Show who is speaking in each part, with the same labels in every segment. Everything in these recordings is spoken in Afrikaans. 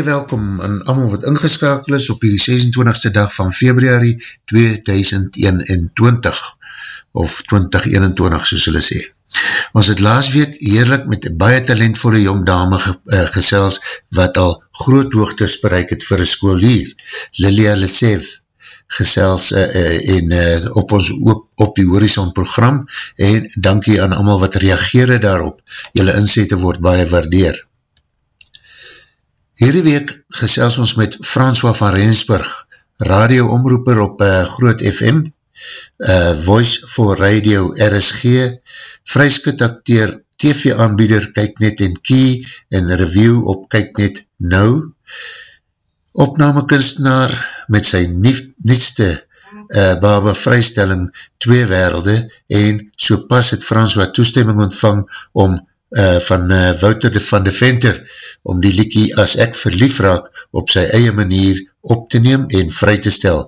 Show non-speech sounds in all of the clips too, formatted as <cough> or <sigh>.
Speaker 1: Baie welkom aan allemaal wat ingeskakel is op die 26ste dag van februari 2021 of 2021 soos hulle sê. Ons het laas week heerlik met baie talentvolle jong dame ge, uh, gesels wat al groot hoogtes bereik het vir een schoolier, Lilia Lesev gesels uh, uh, en uh, op ons op, op die horizon program en dankie aan allemaal wat reageer daarop. Julle inzette word baie waardeer. Hierdie week gesels ons met François van Rensburg, radioomroeper op uh, Groot FM, uh, Voice for Radio RSG, vryskut acteer, TV-aanbieder Kijknet en Key en review op Kijknet Nou, opname kunstenaar met sy nietste uh, baba vrystelling Twee Werelde en so pas het François toestemming ontvang om uh, van uh, Wouter de van de Venter om die liekie as ek verlief raak op sy eie manier op te neem en vry te stel.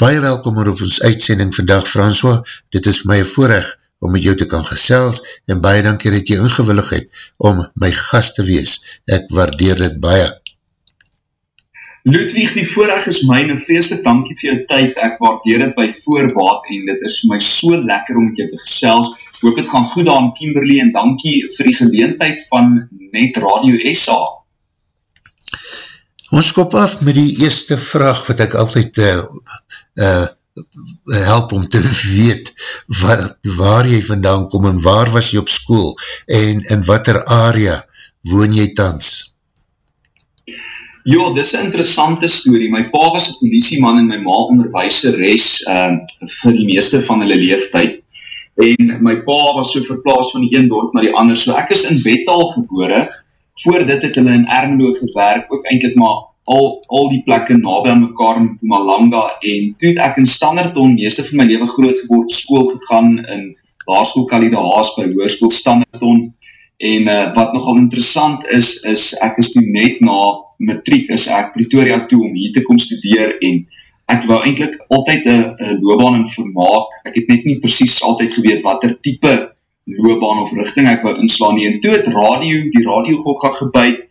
Speaker 1: Baie welkom op ons uitsending vandag François, dit is my voorrecht om met jou te kan gesels en baie dankie dat jy ingewillig het om my gast te wees. Ek waardeer dit baie.
Speaker 2: Ludwig, die voorrecht is my en vreeslik dankie vir jou tyd. Ek waardeer dit by voorbaat en dit is vir my so lekker om met jou te gesels. Hoop het gaan goed aan Kimberley en dankie vir die geleentheid van Net Radio SA.
Speaker 1: Ons kop af met die eerste vraag wat ek altyd uh, uh, help om te weet waar, waar jy vandaan kom en waar was jy op school en in wat er area woon jy tans?
Speaker 2: Ja, dit is een interessante story. My pa was een politieman en my ma onderwijseres um, vir die meeste van hulle leeftijd. En my pa was so verplaas van die een dorp na die ander. So ek is in Betal gebore. Voor dit het hulle in Ermelo gewerk, ook eindelijk maar al, al die plekke nabij aan mekaar in Pumalanga. En toe het ek in Standerton, meeste van my leven groot geword, school gegaan in Laarschool Kalida Haas by Hoorschool Standerton. En uh, wat nogal interessant is, is ek is toen net na matriek is ek Pretoria toe om hier te kom studeer en ek wou eindelijk altyd een loopbaan in vermaak. Ek het net nie precies altyd geweet wat er type loopbaan of richting ek wou inslaan nie. En toe het radio, die radio gogga gebuid.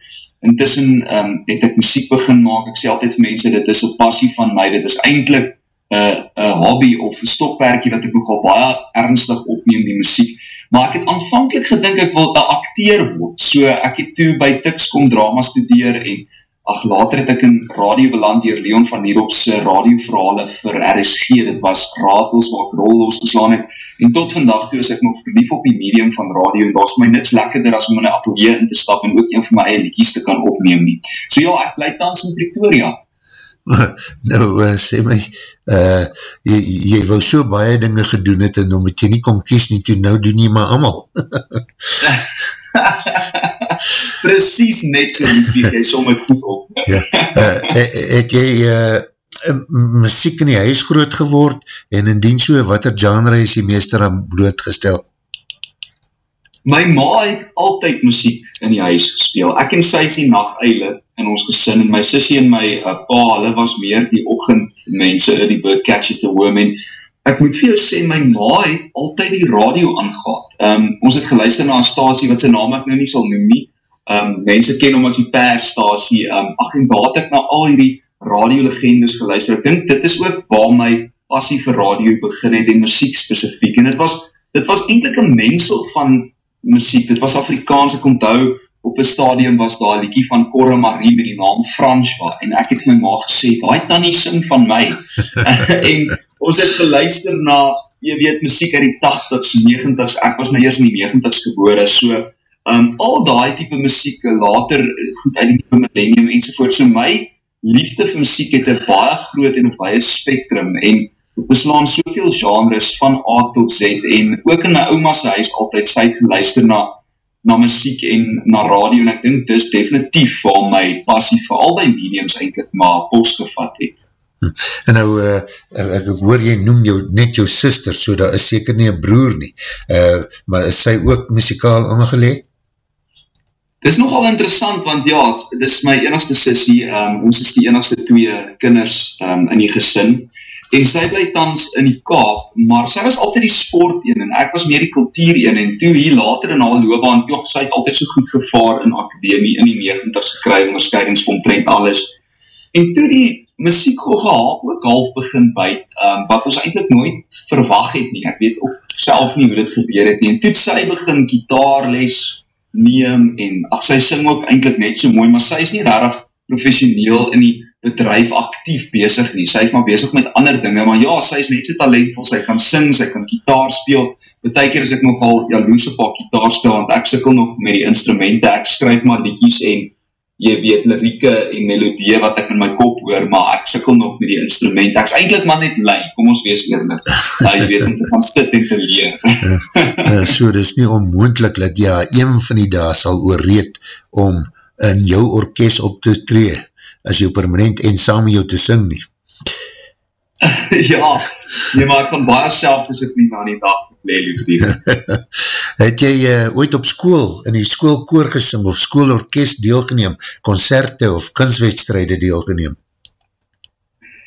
Speaker 2: Intussen um, het ek muziek begin maak. Ek sê altyd vir mense, dit is een passie van my. Dit is eindelijk een hobby of een stokperkie wat ek nogal baie ernstig opneem die muziek. Maar ek het aanvankelijk gedink ek wil een acteer word. So ek het toe by Tixcom drama studeer en ach later het ek in radio beland dier Leon van Nieropse radioverhale vir RSG. Dit was ratels waar ek rol losgeslaan het. En tot vandag toe is ek nog verlief op die medium van radio en daar is my niks lekkerder as om in een atelier in te stap en ook een van my eie liedjes te kan opneem nie. So ja, ek bly tans in Pretoria. <laughs>
Speaker 1: nou, uh, sê my, uh, jy, jy wou so baie dinge gedoen het, en dan moet jy nie kom kies nie, toe nou doen jy maar amal. <laughs>
Speaker 2: Precies net so jy som het goed op. <laughs>
Speaker 1: ja, uh, het jy uh, muziek in die huis groot geword, en indien so, wat er genre is die meester aan blootgesteld?
Speaker 2: My ma het altyd muziek in die huis gespeel. Ek en sy is die nachteile in ons gesin, en my sissie en my uh, pa, hulle was meer die ochend mense, die bird catches the worm, en ek moet vir jou sê, my ma het altyd die radio aangaat. Um, ons het geluister na een stasie, wat sy naam ek nou nie sal noem nie, um, mense ken om as die persstasie, um, ach en daar het ek na al die radiolegendes geluister, ek dink dit is ook waar my passie vir radio begin het, en muziek specifiek, en dit was, dit was eindelijk een mengsel van muziek, dit was Afrikaans, ek onthou, op een stadium was daar liekie van Cora Marie met die naam François, en ek het my ma gesê, die tannie sing van my, <laughs> en ons het geluister na, jy weet, muziek uit die 80s, 90s, ek was nou eers in die 90s gebore, so, um, al die type muziek, later, goed uit die millennium, enzovoort, so my liefde vir muziek het een baie groot en een baie spectrum, en beslaan soveel genres van A tot Z en ook in my oma's huis altyd sy geluister na, na muziek en na radio en ek dink dis definitief waar my passie vir al die mediums eindelijk maar postgevat het.
Speaker 1: En nou, uh, ek hoor jy noem jou, net jou sister, so daar is seker nie een broer nie, uh, maar is sy ook muzikaal ingeleid?
Speaker 2: Dit is nogal interessant, want ja, dit is my enigste sissie, um, ons is die enigste twee kinders um, in die gesin, en sy bly tans in die kaap, maar sy was altyd die sport een, en ek was meer die kultuur een, en toe hier later in haar loopbaan, joh, sy het altyd so goed gevaar in akademie, in die 90's gekry, onderscheidingskomprent, alles, en toe die muziek gehaal ook half begin byt, um, wat ons eindelijk nooit verwacht het nie, ek weet ook self nie hoe dit gebeur het nie, en toe sy begin gitaarles, neem en ach, sy sing ook eindelijk net so mooi, maar sy is nie rarig professioneel in die bedrijf actief bezig nie, sy is maar bezig met ander dinge, maar ja, sy is net so talentvol, sy kan sing, sy kan gitaar speel, beteker is ek nogal jaloes op haar gitaar speel, want ek sikkel nog met die instrumente, ek skryf maar liedjies en jy weet, lirieke en melodie wat ek in my kop hoor, maar ek sikkel nog met die instrument. Ek is eindelijk maar net lei, kom ons wees eerlijk. Ja, jy weet, om te gaan sit en te leer.
Speaker 1: uh, so, dit is nie onmoendlik dat jy een van die dae sal oorreed om in jou orkest op te tree, as jou permanent en saam jou te sing nie. <laughs>
Speaker 2: ja, nee, maar ek gaan baie self as ek nie na die dag <laughs>
Speaker 1: Het jy uh, ooit op school, in die schoolkoor gesing of schoolorkest deelgeneem, concerte of kunstwedstrijde deelgeneem?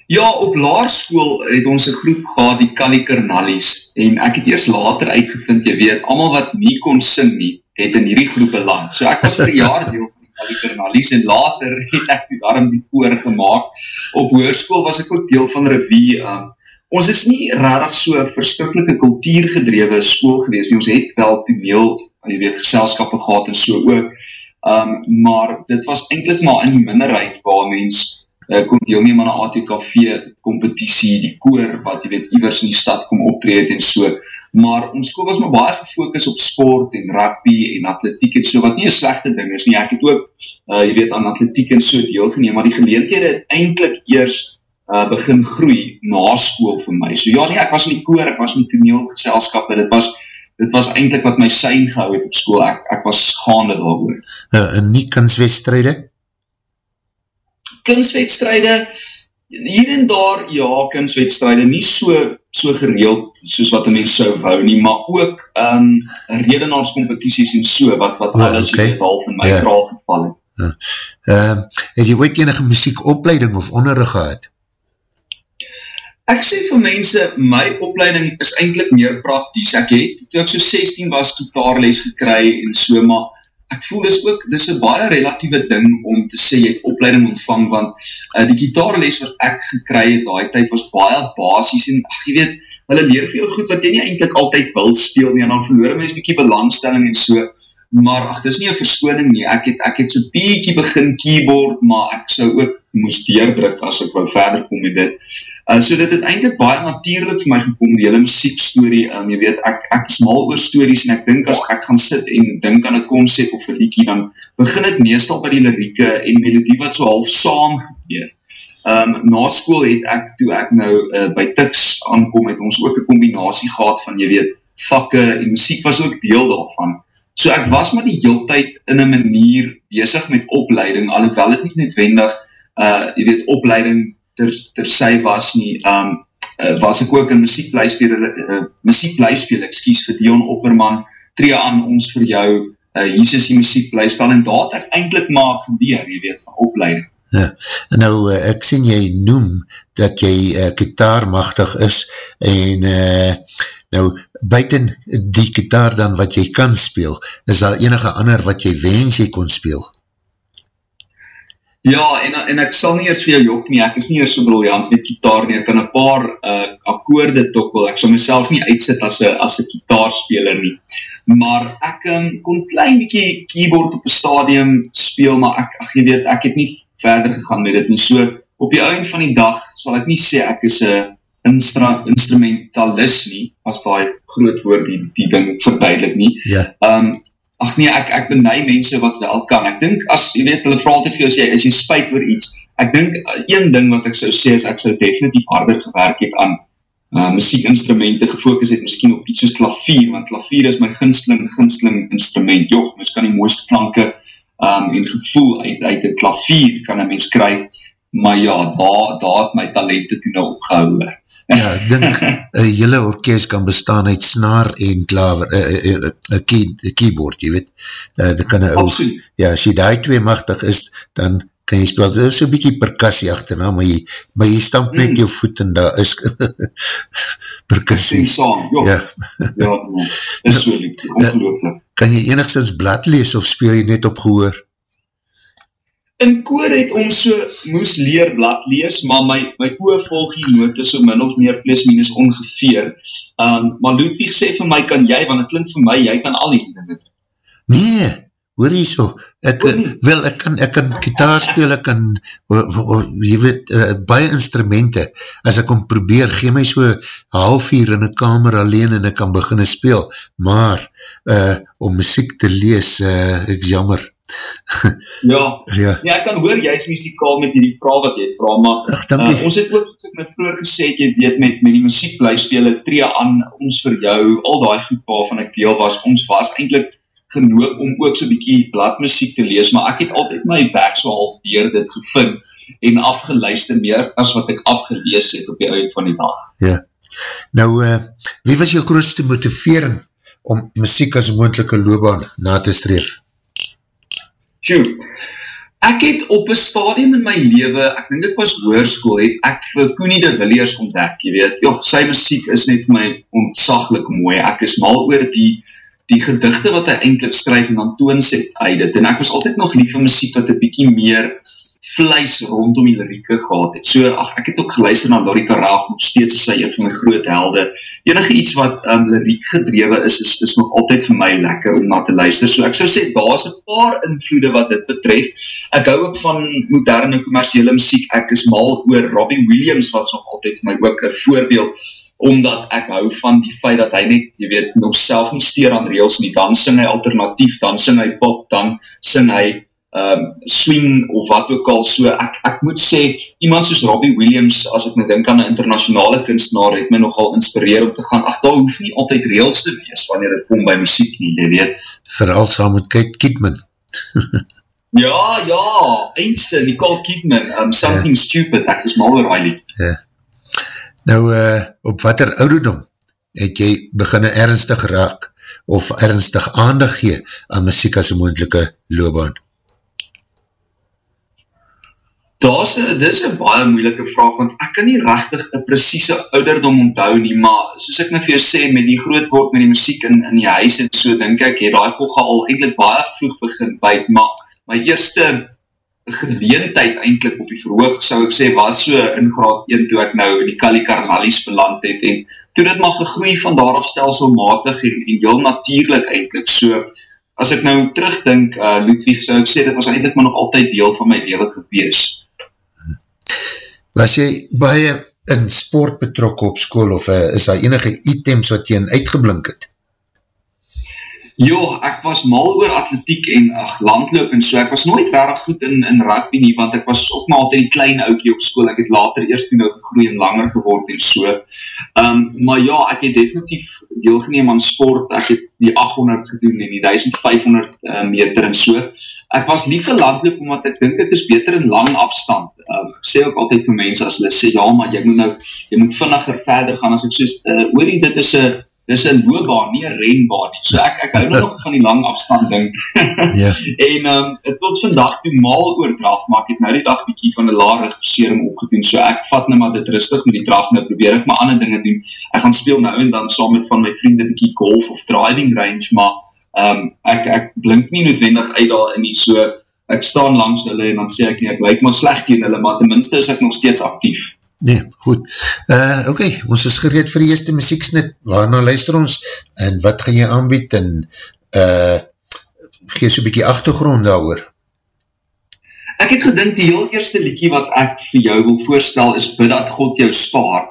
Speaker 2: Ja, op laarschool het ons een groep gehad, die Kalikernallies, en ek het eers later uitgevind, jy weet, allemaal wat nie kon sing nie, het in hierdie groep beland. So ek was vir <laughs> jaar deel van die Kalikernallies, en later <laughs> het ek die daarom die koor gemaakt. Op hoerschool was ek ook deel van revie, um, ons is nie rarig so verskrikkelike kultuurgedrewe school gewees, nie. ons het wel toneel, jy weet, geselskappe gehad en so ook, um, maar dit was eindelijk maar in die minderheid waar mens uh, kon deelneem aan die ATKV competitie, die koor wat jy weet, ivers in die stad kom optreed en so, maar ons school was maar baie gefokus op sport en rugby en atletiek en so, wat nie een slechte ding is nie, ek het ook, uh, jy weet, aan atletiek en so deelgeneem, maar die geleentheid het eindelijk eerst uh, begin groei na school vir my. So ja nie, ek was in die koor, ek was in toneelgeselskap, dit was, dit was eindelijk wat my sein gehou het op school, ek, ek was gaande daar oor.
Speaker 1: Uh, en nie kunstwedstrijde?
Speaker 2: Kunstwedstrijde, hier en daar, ja, kunstwedstrijde, nie so, so gereeld soos wat die mens so wou nie, maar ook um, redenaarscompetities en so, wat, wat oh, alles okay. half in my yeah. Ja. kraal geval het. Uh,
Speaker 1: uh, het jy ooit enige muziekopleiding of onderrig gehad?
Speaker 2: Ek sê vir mense, my opleiding is eindelijk meer prakties. Ek het, toe ek so 16 was, totaarles gekry en so, maar ek voel dis ook, dis een baie relatieve ding om te sê, jy het opleiding ontvang, want uh, die gitaarles wat ek gekry het, die tyd was baie basis en, ach, jy weet, hulle leer veel goed wat jy nie eindelijk altyd wil speel nie, en dan verloor my eens bykie belangstelling en so, maar ach, dis nie een verskoning nie, ek het, ek het so bykie begin keyboard, maar ek sou ook moes deurdruk as ek wou verder kom met dit. Uh, so dit het eindelijk baie natuurlijk vir my gekom, die hele muziek story, um, jy weet, ek, ek is mal oor stories en ek dink as ek gaan sit en dink aan een concept of een liekie, dan begin het meestal by die lirieke en melodie wat so half saam gebeur. Um, na school het ek, toe ek nou uh, by Tix aankom, het ons ook een combinatie gehad van, jy weet, vakke en muziek was ook deel daarvan. So ek was maar die heel tyd in een manier bezig met opleiding, alhoewel het nie netwendig uh, jy weet, opleiding ter, ter sy was nie, um, uh, was ek ook in muziekblijspeel, uh, muziekblijspeel, excuse, vir Dion Opperman, tree aan ons vir jou, uh, is die muziekblijspeel, en daar het ek eindelijk maar gebeur, jy weet, van opleiding.
Speaker 1: Ja, nou, uh, ek sien jy noem dat jy uh, kitaarmachtig is, en uh, nou, buiten die kitaar dan wat jy kan speel, is daar enige ander wat jy wens jy kon speel?
Speaker 2: Ja, en, en ek sal nie eers vir jou jok nie, ek is nie eers so briljant met kitaar nie, ek kan een paar uh, akkoorde tokkel, ek sal myself nie uitsit as een as kitaarspeler nie, maar ek um, kon klein bykie keyboard op een stadium speel, maar ek, ach, jy weet, ek het nie verder gegaan met dit nie, so op die eind van die dag sal ek nie sê ek is een instra, instrumentalist nie, as die groot woord die, die ding verduidelik nie,
Speaker 1: ja.
Speaker 2: um, ach nee, ek, ek benei mense wat wel kan, ek dink, as, jy weet, hulle vraal te veel, as jy, as jy spuit oor iets, ek dink, uh, een ding wat ek sou sê, is ek sou definitief harder gewerk het aan uh, muziekinstrumenten, gefokus het miskien op iets soos klavier, want klavier is my ginsling, ginsling instrument, joh, mys kan die mooiste klanke um, en gevoel uit, uit die klavier kan een mens kry, maar ja, daar, daar het my talente toen nou opgehou.
Speaker 1: Ja, ek dink, <laughs> een hele orkest kan bestaan uit snaar en klaver, een key, keyboard, jy weet, uh, dit kan een oog, ja, as jy die twee machtig is, dan kan jy speel, dit is een bykie percussie achterna, maar jy, maar jy stamp net mm. jou voet en daar is <laughs> percussie.
Speaker 2: Saam, ja. Ja, ja, ja. is so lief, ongelooflik.
Speaker 1: Kan jy enigszins blad lees of speel jy net op gehoor?
Speaker 2: In koor het ons so moes leer blad lees, maar my, my oor volg die note so min of meer plus minus ongeveer. Um, maar Ludwig sê vir my, kan jy, want het klink vir my, jy kan al die dinge.
Speaker 1: Nee, hoor jy so, ek, wel, ek kan, ek kan kitaar speel, ek kan, o, o, jy weet, uh, baie instrumente, as ek om probeer, gee my so half uur in een kamer alleen en ek kan beginne speel, maar, uh, om muziek te lees, uh, ek jammer.
Speaker 2: Ja, ja. ja, ek kan hoor, jy is muzikaal met die vraag wat jy vraag, maar Ach, uh, ons het ook met vroeger gesê, jy weet, met, met die muziek blijspelen, tree aan ons vir jou, al die goed waarvan ek deel was, ons was eindelijk genoop om ook so'n bykie bladmuziek te lees, maar ek het altyd my weg so half dier dit gevind en afgeluister meer as wat ek afgelees het op die uit van die dag.
Speaker 1: Ja, nou, uh, wie was jou grootste motivering om muziek as moendelike loopbaan na te streef?
Speaker 2: Tjoe, ek het op een stadium in my leven, ek denk ek was hoerskoel, het ek vir Koenie de Williers ontdek, jy weet, joh, sy muziek is net vir my ontzaglik mooi, ek is mal oor die die gedigte wat hy eindelijk skryf en dan toon sy uit dit, en ek was altyd nog lief van muziek wat een bykie meer vlees rondom die lirieke gehad het. So, ach, ek het ook geluister na Lori Karag, nog steeds is sy een van my groot helde. Enige iets wat um, liriek gedrewe is, is, is nog altyd vir my lekker om na te luister. So, ek sou sê, daar is een paar invloede wat dit betref. Ek hou ook van moderne commerciële muziek. Ek is mal oor Robbie Williams, wat nog altyd vir my ook een voorbeeld omdat ek hou van die feit dat hy net, jy weet, nog self nie steer aan reels nie, dan sing hy alternatief, dan sing hy pop, dan sing hy um, swing of wat ook al so, ek, ek moet sê, iemand soos Robbie Williams, as ek my denk aan een internationale kunstenaar, het my nogal inspireer om te gaan, ach, daar hoef nie altyd reels te wees, wanneer het kom by muziek nie, jy weet.
Speaker 1: Vooral saam met Kate Kidman. <laughs>
Speaker 2: ja, ja, eindste, Nicole Kidman, um, Something ja. Stupid, ek is mal oor hy lied. Ja.
Speaker 1: Nou, uh, op wat er ouderdom het jy beginne ernstig raak, of ernstig aandag gee aan muziek as een moendelike loopbaan?
Speaker 2: Daar's dit is 'n baie moeilike vraag want ek kan nie regtig 'n presiese ouderdom onthou nie, maar soos ek nou vir jou sê met die groot word met die musiek in in die huis en so dink ek het daai gogga al eintlik baie vroeg begin byt, maar my eerste geleentheid eintlik op die verhoog sou ek sê was so in graad 1 toe ek nou in die Kali Karnalis beland het en toe dit maar gegroei van daar af stelselmatig en en heel natuurlik eintlik so as ek nou terugdink uh, Ludwig sou ek sê dit was eintlik maar nog altyd deel van my lewe gewees
Speaker 1: was jy baie in sport betrokken op school of uh, is daar enige items wat jy in uitgeblink het?
Speaker 2: Jo, ek was mal oor atletiek en ach, landloop en so, ek was nooit rarig goed in, in rugby nie, want ek was ook maar altyd die klein oukie op school, ek het later eerst toen nou gegroei en langer geword en so. Um, maar ja, ek het definitief deelgeneem aan sport, ek het die 800 gedoen en die 1500 uh, meter en so. Ek was lief vir landloop, omdat ek dink het is beter in lang afstand. Um, ek sê ook altyd vir mense, as hulle sê, ja, maar jy moet nou, jy moet vinniger verder gaan, as ek soos, uh, oor die, dit is een dis een loopbaan, nie een renbaan nie, so ek, ek hou nog van die lang afstand ding, yeah. <laughs> en um, tot vandag toe maal oor draf, maar ek het nou die dag bykie van die laar regissering opgedoen, so ek vat nou maar dit rustig met die draf, nou probeer ek my ander dinge doen, ek gaan speel nou en dan saam met van my vrienden bykie golf of driving range, maar um, ek, ek blink nie noodwendig uit daar in die so, ek staan langs hulle en dan sê ek nie, ek lyk maar slecht in hulle, maar tenminste is ek nog steeds actief.
Speaker 1: Nee, goed. Uh, ok, ons is gereed vir die eerste muzieksnit. Waarna luister ons? En wat gaan jy aanbied? En uh, gees een bykie achtergrond daar oor.
Speaker 2: Ek het gedink die heel eerste liekie wat ek vir jou wil voorstel is Bid dat God jou spaar.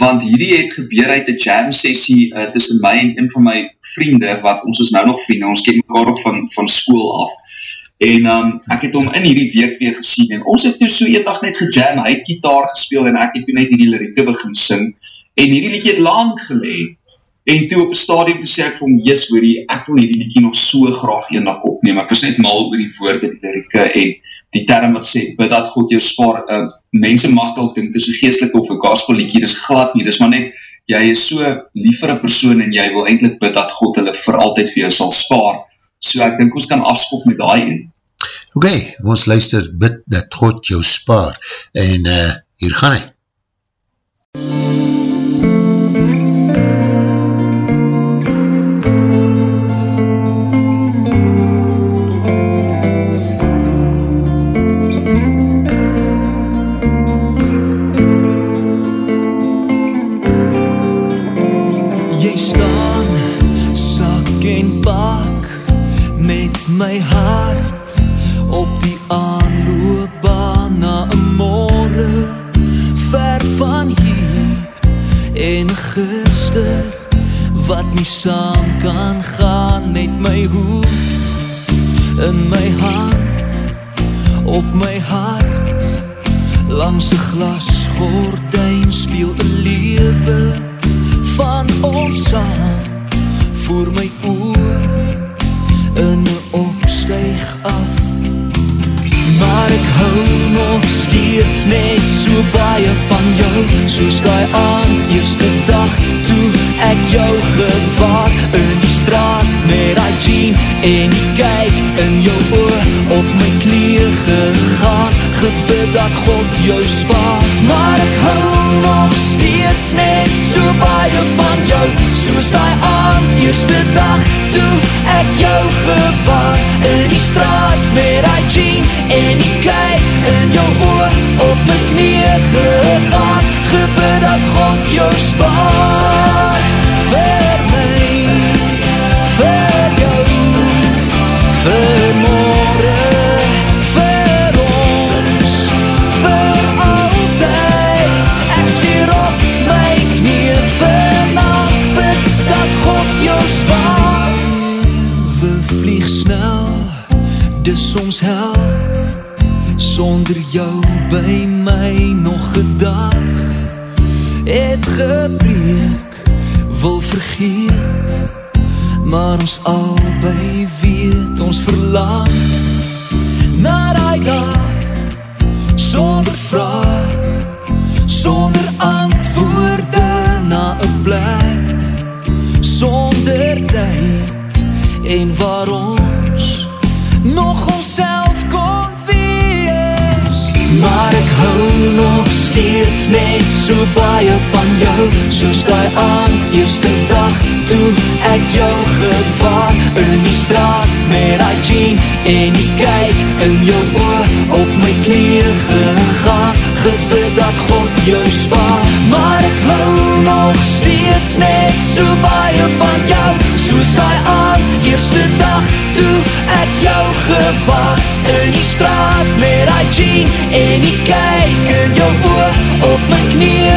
Speaker 2: Want hierdie het gebeur uit die jam sessie uh, tussen my en een van my vriende, wat ons is nou nog vriende, ons ken mekaar ook van, van school af En um ek het hom in hierdie week weer gesien en ons het toe so eendag net gejam, hy het gitaar gespeel en ek het toe net hierdie lirieke begin sing en hierdie liedjie het lank gelê. En toe op 'n stadium toe sê ek vir hom, "Jesus, hoorie, ek wil hierdie liedjie nog so graag eendag opneem." Ek was net mal oor die woorde, die lirieke en die term wat sê, "Bid dat God jou spaar." Uh, mense mag dalk dink dis 'n geestelike of 'n gospel liedjie, dis glad nie. Dis maar net jy is so lief vir 'n persoon en jy wil eintlik bid dat God hulle vir altyd vir jou sal spaar. So ek dink ons kan afskop met die een.
Speaker 3: Ok, ons luister bid dat God jou spaar en uh, hier gaan hy.
Speaker 1: MUZIEK
Speaker 3: saam kan gaan met my hoed in my hand op my hart. Langs 'n glas gordyn speel 'n lewe van ons saam. Voor my oë in 'n opstyg af. Maar ek hou nog steeds net so baie van jou. Soos daai aand eerste dag toe ek jou gevaar In die straat met die jean En die kyk in jou oor Op my knie gegaan. Gebid dat God jou spaar. Maar ek hou nog steeds net so baie van jou. Soos die aan eerste dag Toe ek jou gevaar In die straat met die jean En die kyk in jou oor Op my knie gegaan. Gebid dat God jou spaar. vir jou by my nog 'n dag het gebreek wil vergeet maar ons albei weet ons verlang. steeds net so baie van jou. Soos die aand eerste dag toe ek jou gevaar In die straat met die jean en die kyk in jou oor Op my knie gegaan, gebid dat God jou spaar. Maar ek hou nog steeds net so baie van jou. Soos die aand eerste dag toe ek jou gevaar In die straat en ik kijk in jouw boer op mijn knieën.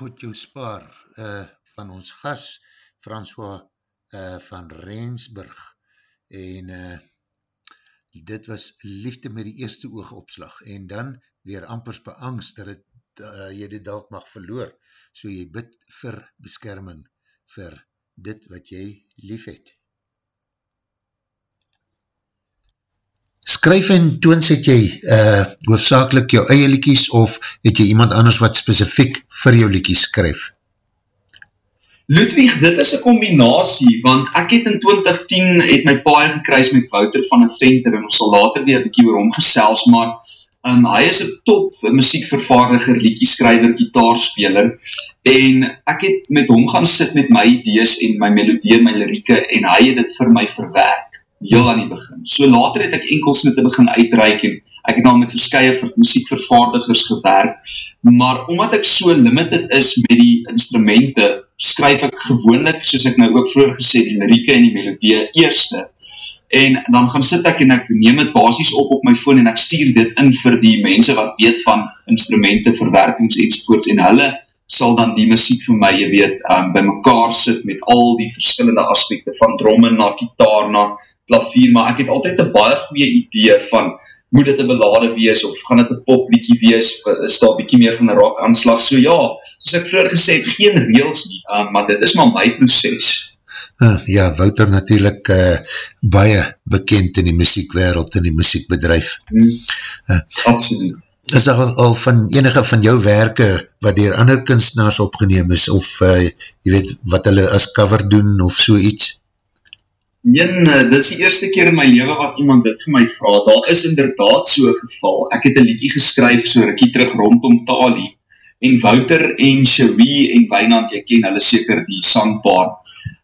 Speaker 1: goed jou spaar uh, van ons gas,
Speaker 3: François uh, van Rensburg. En uh, dit was liefde met die eerste oogopslag en dan weer ampers beangst dat het, uh, jy dit dalk mag verloor. So jy bid vir beskerming vir dit wat jy lief het. skryf en toonset jy uh, hoofdzakelik jou eie liekies of het jy iemand anders wat specifiek vir jou liekies skryf?
Speaker 2: Ludwig, dit is 'n kombinasie want ek het in 2010 het my paai gekruis met Wouter van 'n venter en ons sal later weer 'n bietjie oor hom gesels, maar um, hy is 'n top musiekvervaardiger, liedjie-skrywer, gitaarspeler en ek het met hom gaan sit met my idees en my melodieë, my lirieke en hy het dit vir my verwerk heel aan die begin. So later het ek enkelsnitte begin uitreik en ek het nou met verskye vir musiekvervaardigers gewerk, maar omdat ek so limited is met die instrumente, skryf ek gewoonlik, soos ek nou ook vroeger gesê, die lirieke en die melodie eerste, en dan gaan sit ek en ek neem het basis op op my phone en ek stuur dit in vir die mense wat weet van instrumente, verwerkings enzovoorts en hulle sal dan die muziek vir my, jy weet, um, by mekaar sit met al die verskillende aspekte van dromme na kitaar na klavier, maar ek het altyd een baie goeie idee van moet dit een belade wees of gaan dit een popliekie wees, is daar bykie meer van een rock aanslag, so ja, soos ek vroeger gesê het, geen reels nie, um, maar dit is maar my proces.
Speaker 1: Ah, ja, Wouter natuurlijk uh, baie bekend in die muziekwereld, in die muziekbedrijf.
Speaker 2: Hmm. Uh, Absoluut.
Speaker 1: Is daar al, al van enige van jou werke wat dier ander kunstenaars opgeneem is, of uh, jy weet wat hulle as cover doen, of so iets?
Speaker 2: Jen, dit is die eerste keer in my leven wat iemand dit vir my vraag. Daar is inderdaad so'n geval. Ek het een liedje geskryf so rikkie terug rondom Tali, en Wouter en Cherie en Wijnand, jy ken hulle seker die sangpaar,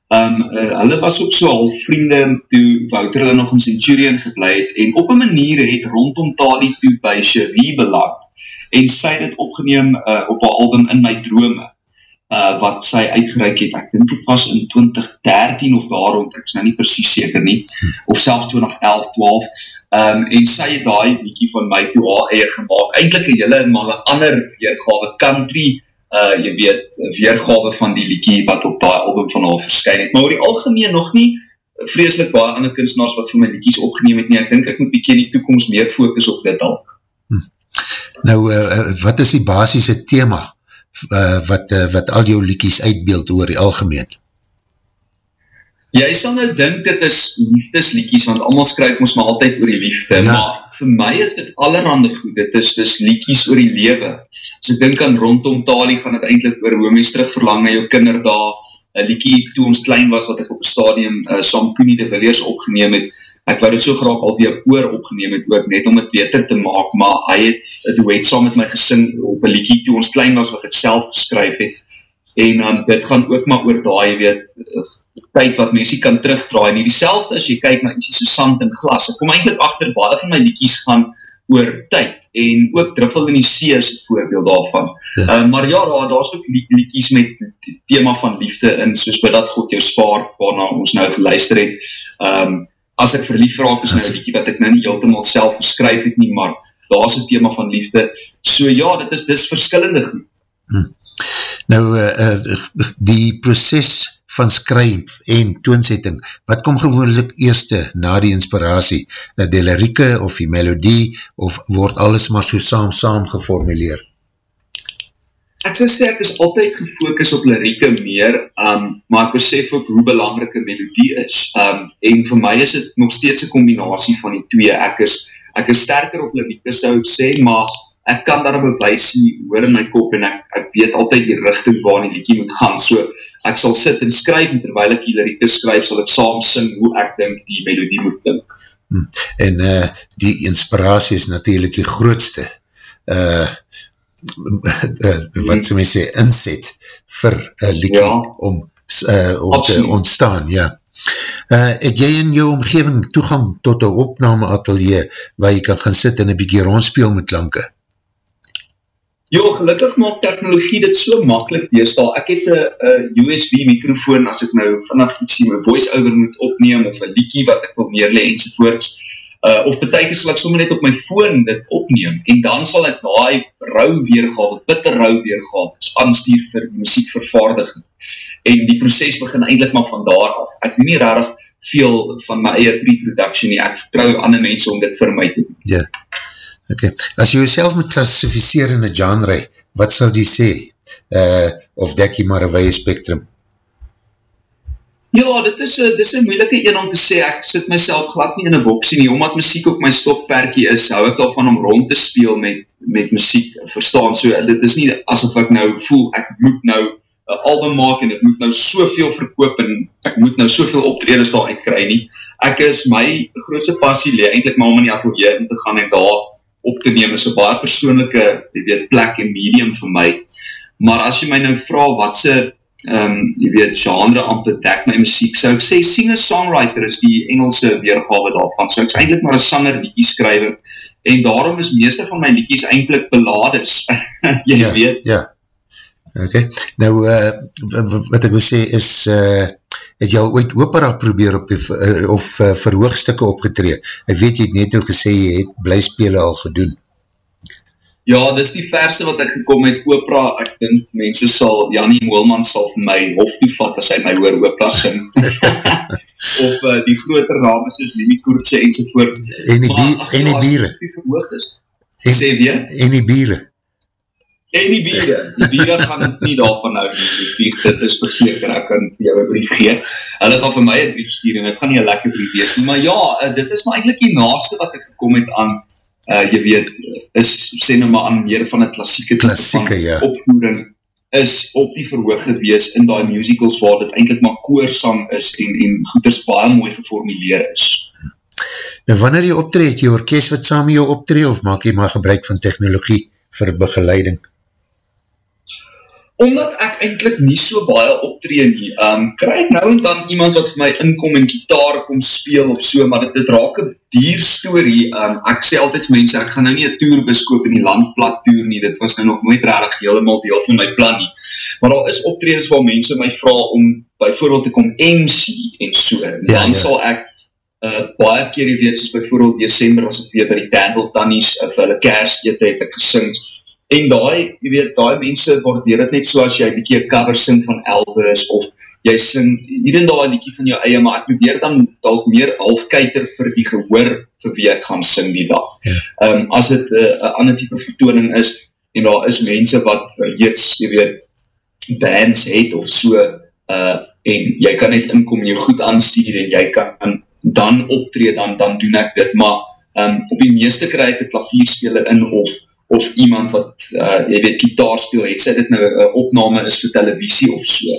Speaker 2: Um, uh, hulle was ook so al vriende toe Wouter hulle nog in Centurion geblei het en op een manier het rondom Tali toe by Cherie beland en sy het het opgeneem uh, op haar album In My Drome uh, wat sy uitgereik het, ek dink het was in 2013 of daarom, ek is nou nie precies seker nie, of selfs 2011, 12 um, en sy het die liedje van my toe haar eie gemaakt, eindelijk een hele maar een ander weergave country uh, jy weet, weergave van die liekie wat op die album van haar verskyn het. Maar oor die algemeen nog nie vreselik baie ander kunstenaars wat vir my liekies opgeneem het nie. Ek dink ek moet bykie in die toekomst meer focus op dit al. Hm.
Speaker 1: Nou, uh, wat is die basisse thema uh, wat, uh, wat al jou liekies uitbeeld oor die algemeen?
Speaker 2: Jy sal nou dink dit is liefdesliekies, want allemaal skryf ons maar altyd oor die liefde, ja. maar vir my is dit allerhande goed, dit is dus liekies oor die lewe. As ek dink aan rondom Tali, gaan het eindelijk oor hoe mens terug verlang na jou kinderdag, een liekie toe ons klein was, wat ek op stadium uh, Sam Koenie de Villiers opgeneem het, ek wou dit so graag alweer oor opgeneem het ook, net om het beter te maak, maar hy het het duet saam met my gesing op een liekie toe ons klein was, wat ek self geskryf het, en um, dit gaan ook maar oor daai, weet, tyd wat mensie kan terugdraai, en die selfde as jy kyk na iets so sand en glas, ek kom eindelijk achter, baie van my liekies gaan oor tyd, en ook druppel in die see is het voorbeeld daarvan, ja. Uh, maar ja, daar, daar is ook liekies met thema van liefde in, soos by dat God jou spaar, waarna ons nou geluister het, um, as ek verlief raak, is nou een liekie wat ek nou nie heeltemaal self geskryf het nie, maar daar is een thema van liefde, so ja, dit is, dit is verskillende goed. Hm.
Speaker 1: Nou, uh, die proces van skryf en toonsetting, wat kom gewoonlik eerste na die inspiratie? Uh, die lirieke of die melodie, of word alles maar so saam saam geformuleer?
Speaker 2: Ek sal sê, ek is altyd gefokus op lirieke meer, um, maar ek besef ook hoe belangrijk een melodie is. Um, en vir my is het nog steeds een combinatie van die twee. Ek is, ek is sterker op lirieke, sou ek sê, maar ek kan daar een bewys nie hoor in my kop en ek, ek weet altyd die richting waar die liekie moet gaan, so ek sal sit en skryf en terwijl ek die lirieke skryf, sal ek saam sing hoe ek denk die melodie moet dink.
Speaker 1: Hmm. En uh, die inspiratie is natuurlijk die grootste uh, wat sy my sê, inzet vir uh, liekie ja. om, uh, om te ontstaan, ja. Uh, het jy in jou omgeving toegang tot een opname atelier waar jy kan gaan sit en een bykie rondspeel met klanke?
Speaker 2: Jo, gelukkig maak technologie dit so makkelijk deestal. Ek het een USB microfoon as ek nou vannacht iets die my voice over moet opneem of een liekie wat ek wil neerle enzovoorts. Uh, of betekens sal ek sommer net op my phone dit opneem en dan sal ek die rauw weergave, bitter rauw weergave aanstuur vir muziekvervaardiging. En die proces begin eindelijk maar van daar af. Ek doen nie rarig veel van my eie pre-production nie. Ek vertrouw ander mense om dit vir my te doen.
Speaker 1: Ja. Okay. As jy jouself moet klassificeer in een genre, wat sal jy sê? Uh, of dek jy maar een weie spectrum?
Speaker 2: Ja, dit is een moeilike een om te sê, ek sit myself glad nie in een boksie nie, omdat muziek ook my stokperkie is, hou ek daarvan om rond te speel met, met muziek, verstaan, so, dit is nie asof ek nou voel, ek moet nou een album maak en ek moet nou soveel verkoop en ek moet nou soveel optreders daar uitkry nie. Ek is my grootste passie lee, eindelijk maar om in die atelier in te gaan en daar op te neem, is een baie persoonlijke weet, plek en medium vir my. Maar as jy my nou vraag, wat um, jy weet, genre aan te dek my muziek, so ek sê, singer-songwriter is die Engelse weergawe daarvan, so ek is eindelijk maar een sanger liedjie skryver, en daarom is meeste van my liedjies eindelijk belades, <laughs> jy
Speaker 1: ja,
Speaker 2: weet.
Speaker 1: Ja, ok, nou, uh, wat ek wil sê is, uh, het jy al ooit opera probeer op die, of uh, verhoogstukke opgetree? Ek weet jy het net al gesê, jy het blyspele al gedoen.
Speaker 2: Ja, dis die verse wat ek gekom het, Oprah, ek dink mense sal, Jannie Moelman sal vir my hof toevat as hy my hoor Oprah sing. <laughs> of uh, die groter name soos Lini Koertse enzovoort.
Speaker 1: En die, bier, en die.
Speaker 2: Is, en, sê weer?
Speaker 1: En die bieren.
Speaker 2: En die bieren. Die bieren gaan nie daarvan nou die vlieg, dit is verseker, ek kan jou een brief gee. Hulle gaan vir my een brief stuur en het gaan nie een lekker brief wees. Maar ja, uh, dit is maar eigenlijk die naaste wat ek gekom het aan uh, jy weet, is sê nou maar aan meer van een klassieke
Speaker 1: klassieke, ja.
Speaker 2: opvoering is op die verhoog gewees in die musicals waar dit eindelijk maar koorsang is en, en goeders baie mooi geformuleer is.
Speaker 1: Nou wanneer jy optreed, jy orkest wat saam jou optreed of maak jy maar gebruik van technologie vir begeleiding?
Speaker 2: Omdat ek eindelijk nie so baie optree nie, um, kry ek nou en dan iemand wat vir my inkom en gitaar kom speel of so, maar dit, dit raak een dier story, um, ek sê altyd vir mense, ek gaan nou nie een tour beskoop in die landplat tour nie, dit was nou nog nooit rarig helemaal deel van my plan nie, maar daar is optredes waar mense my vraag om bijvoorbeeld te kom MC en so, en ja, dan ja. sal ek uh, baie keer die weet, soos bijvoorbeeld december was ek weer by die Tandle Tannies, of hulle kerstjete het ek gesing, En daai, jy weet, daai mense waardeer dit net so as jy 'n bietjie 'n cover sing van Elvis of jy sing hier en daai liedjie van jou eie, maar ek probeer dan dalk meer halfkuiter vir die gehoor vir wie ek gaan sing die dag. Ja. Ehm um, as dit 'n uh, ander tipe vertoning is en daar is mense wat reeds, jy weet, bands het of so uh en jy kan net inkom en jou goed aanstuur en jy kan dan optree dan dan doen ek dit, maar ehm um, op die meeste kry ek 'n klavierspeler in of of iemand wat, uh, jy weet, gitaar speel, het sê dit nou een opname is vir televisie of so,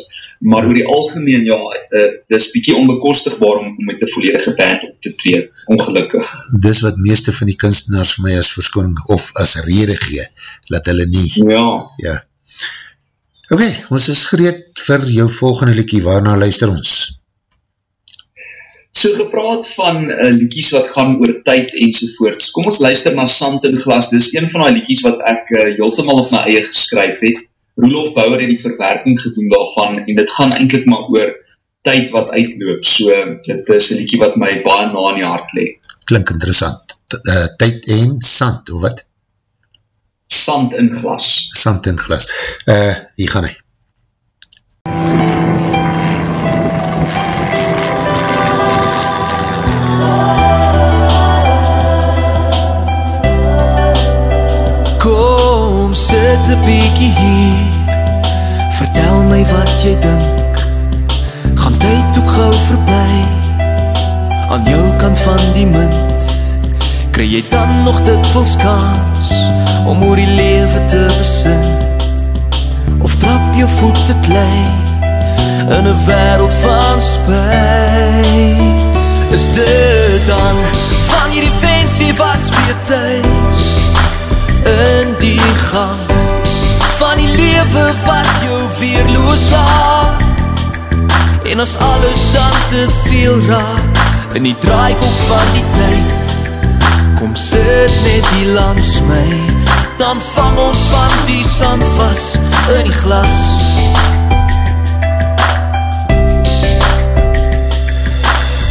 Speaker 2: maar oor die algemeen, ja, uh, dis bykie onbekostigbaar om, om met die volledige band op te tree, ongelukkig.
Speaker 1: Dis wat meeste van die kunstenaars vir my as verskoning, of as rede gee, laat hulle nie.
Speaker 2: Ja.
Speaker 1: Ja. Oké, okay, ons is gereed vir jou volgende liekie, waarna luister ons?
Speaker 2: So gepraat van uh, liedjies wat gaan oor tyd ensovoorts. Kom ons luister na Sand in Glas. Dis een van die liedjies wat ek uh, heeltemal op my eie geskryf het. Roelof Bouwer het die verwerking gedoen daarvan en dit gaan eintlik maar oor tyd wat uitloop. So dit is 'n liedjie wat my baie na in die hart lê.
Speaker 1: Klink interessant. T uh, tyd en sand, of wat?
Speaker 2: Sand in glas.
Speaker 1: Sand in glas. Uh, hier gaan hy.
Speaker 3: sit een beekie hier. Vertel my wat jy dink Gaan tyd ook gauw voorbij. Aan jou kant van die munt Kry jy dan nog dit vol skaas Om oor die leven te besin Of trap jou voet te klein In een wereld van spijt Is dit dan Van hierdie fancy was weer thuis in die gang van die lewe wat jou weer loslaat. En as alles dan te veel raak. In die draaikop van die tyd. Kom sit net hier langs my. Dan vang ons van die sand vast in die glas.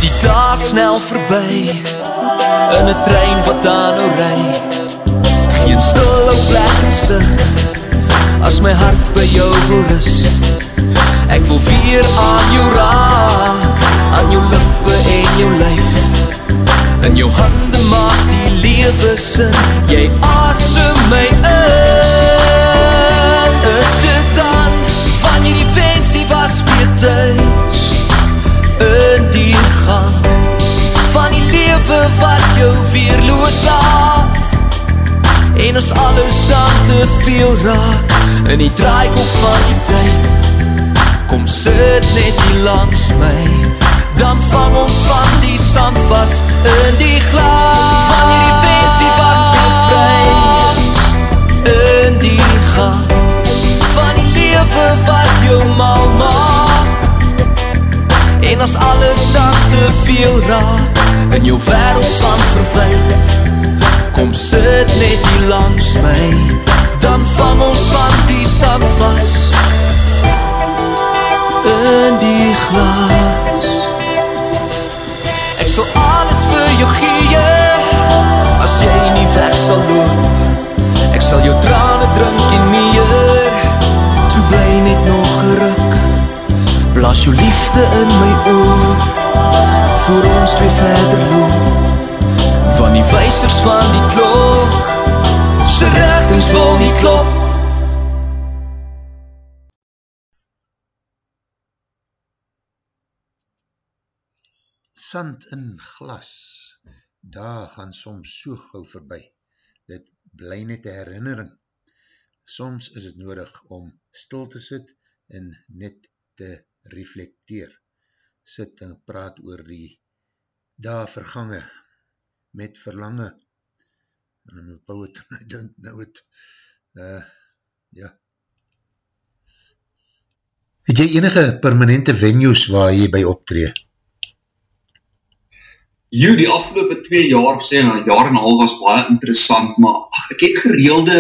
Speaker 3: Die daar snel voorbij in een trein wat daar nou rijd Geen stil ou plek en sig As my hart by jou wil ris Ek wil weer aan jou raak Aan jou lippe en jou lyf. In jou hande maak die lewe sin Jy asem my in Is dit dan. Van jy die fancy was weer thuis In die gang. Van die lewe wat jou weer loslaat En as alles dan te veel raak In die draaikop van die tyd Kom sit net hier langs my. Dan vang ons van die sand vast In die glas. Van hierdie versie vast weer vry In die gang. Van die lewe wat jou mal maak veel raak In jou wereld van verwijt Kom sit net hier langs my Dan vang ons van die sand vast In die glas. Ek sal alles vir jou gee As jy nie weg sal loop Ek sal jou trane drink en meer. Toe bly net nog Blaas jou liefde in my oor Voor ons twee verder loop Van die wijsers van die klok Sy rechtings wil nie klop
Speaker 1: Sand in glas, daar gaan soms so gauw voorbij. Dit bly net een herinnering. Soms is het nodig om stil te sit en net te reflecteer. Sit en praat oor die daar vergange met verlange. En my poet, I don't know it. Uh, ja. Het jy enige permanente venues waar jy by optree?
Speaker 2: Jo, die afgelopen twee jaar, sê, een jaar en al was baie interessant, maar ach, ek het gereelde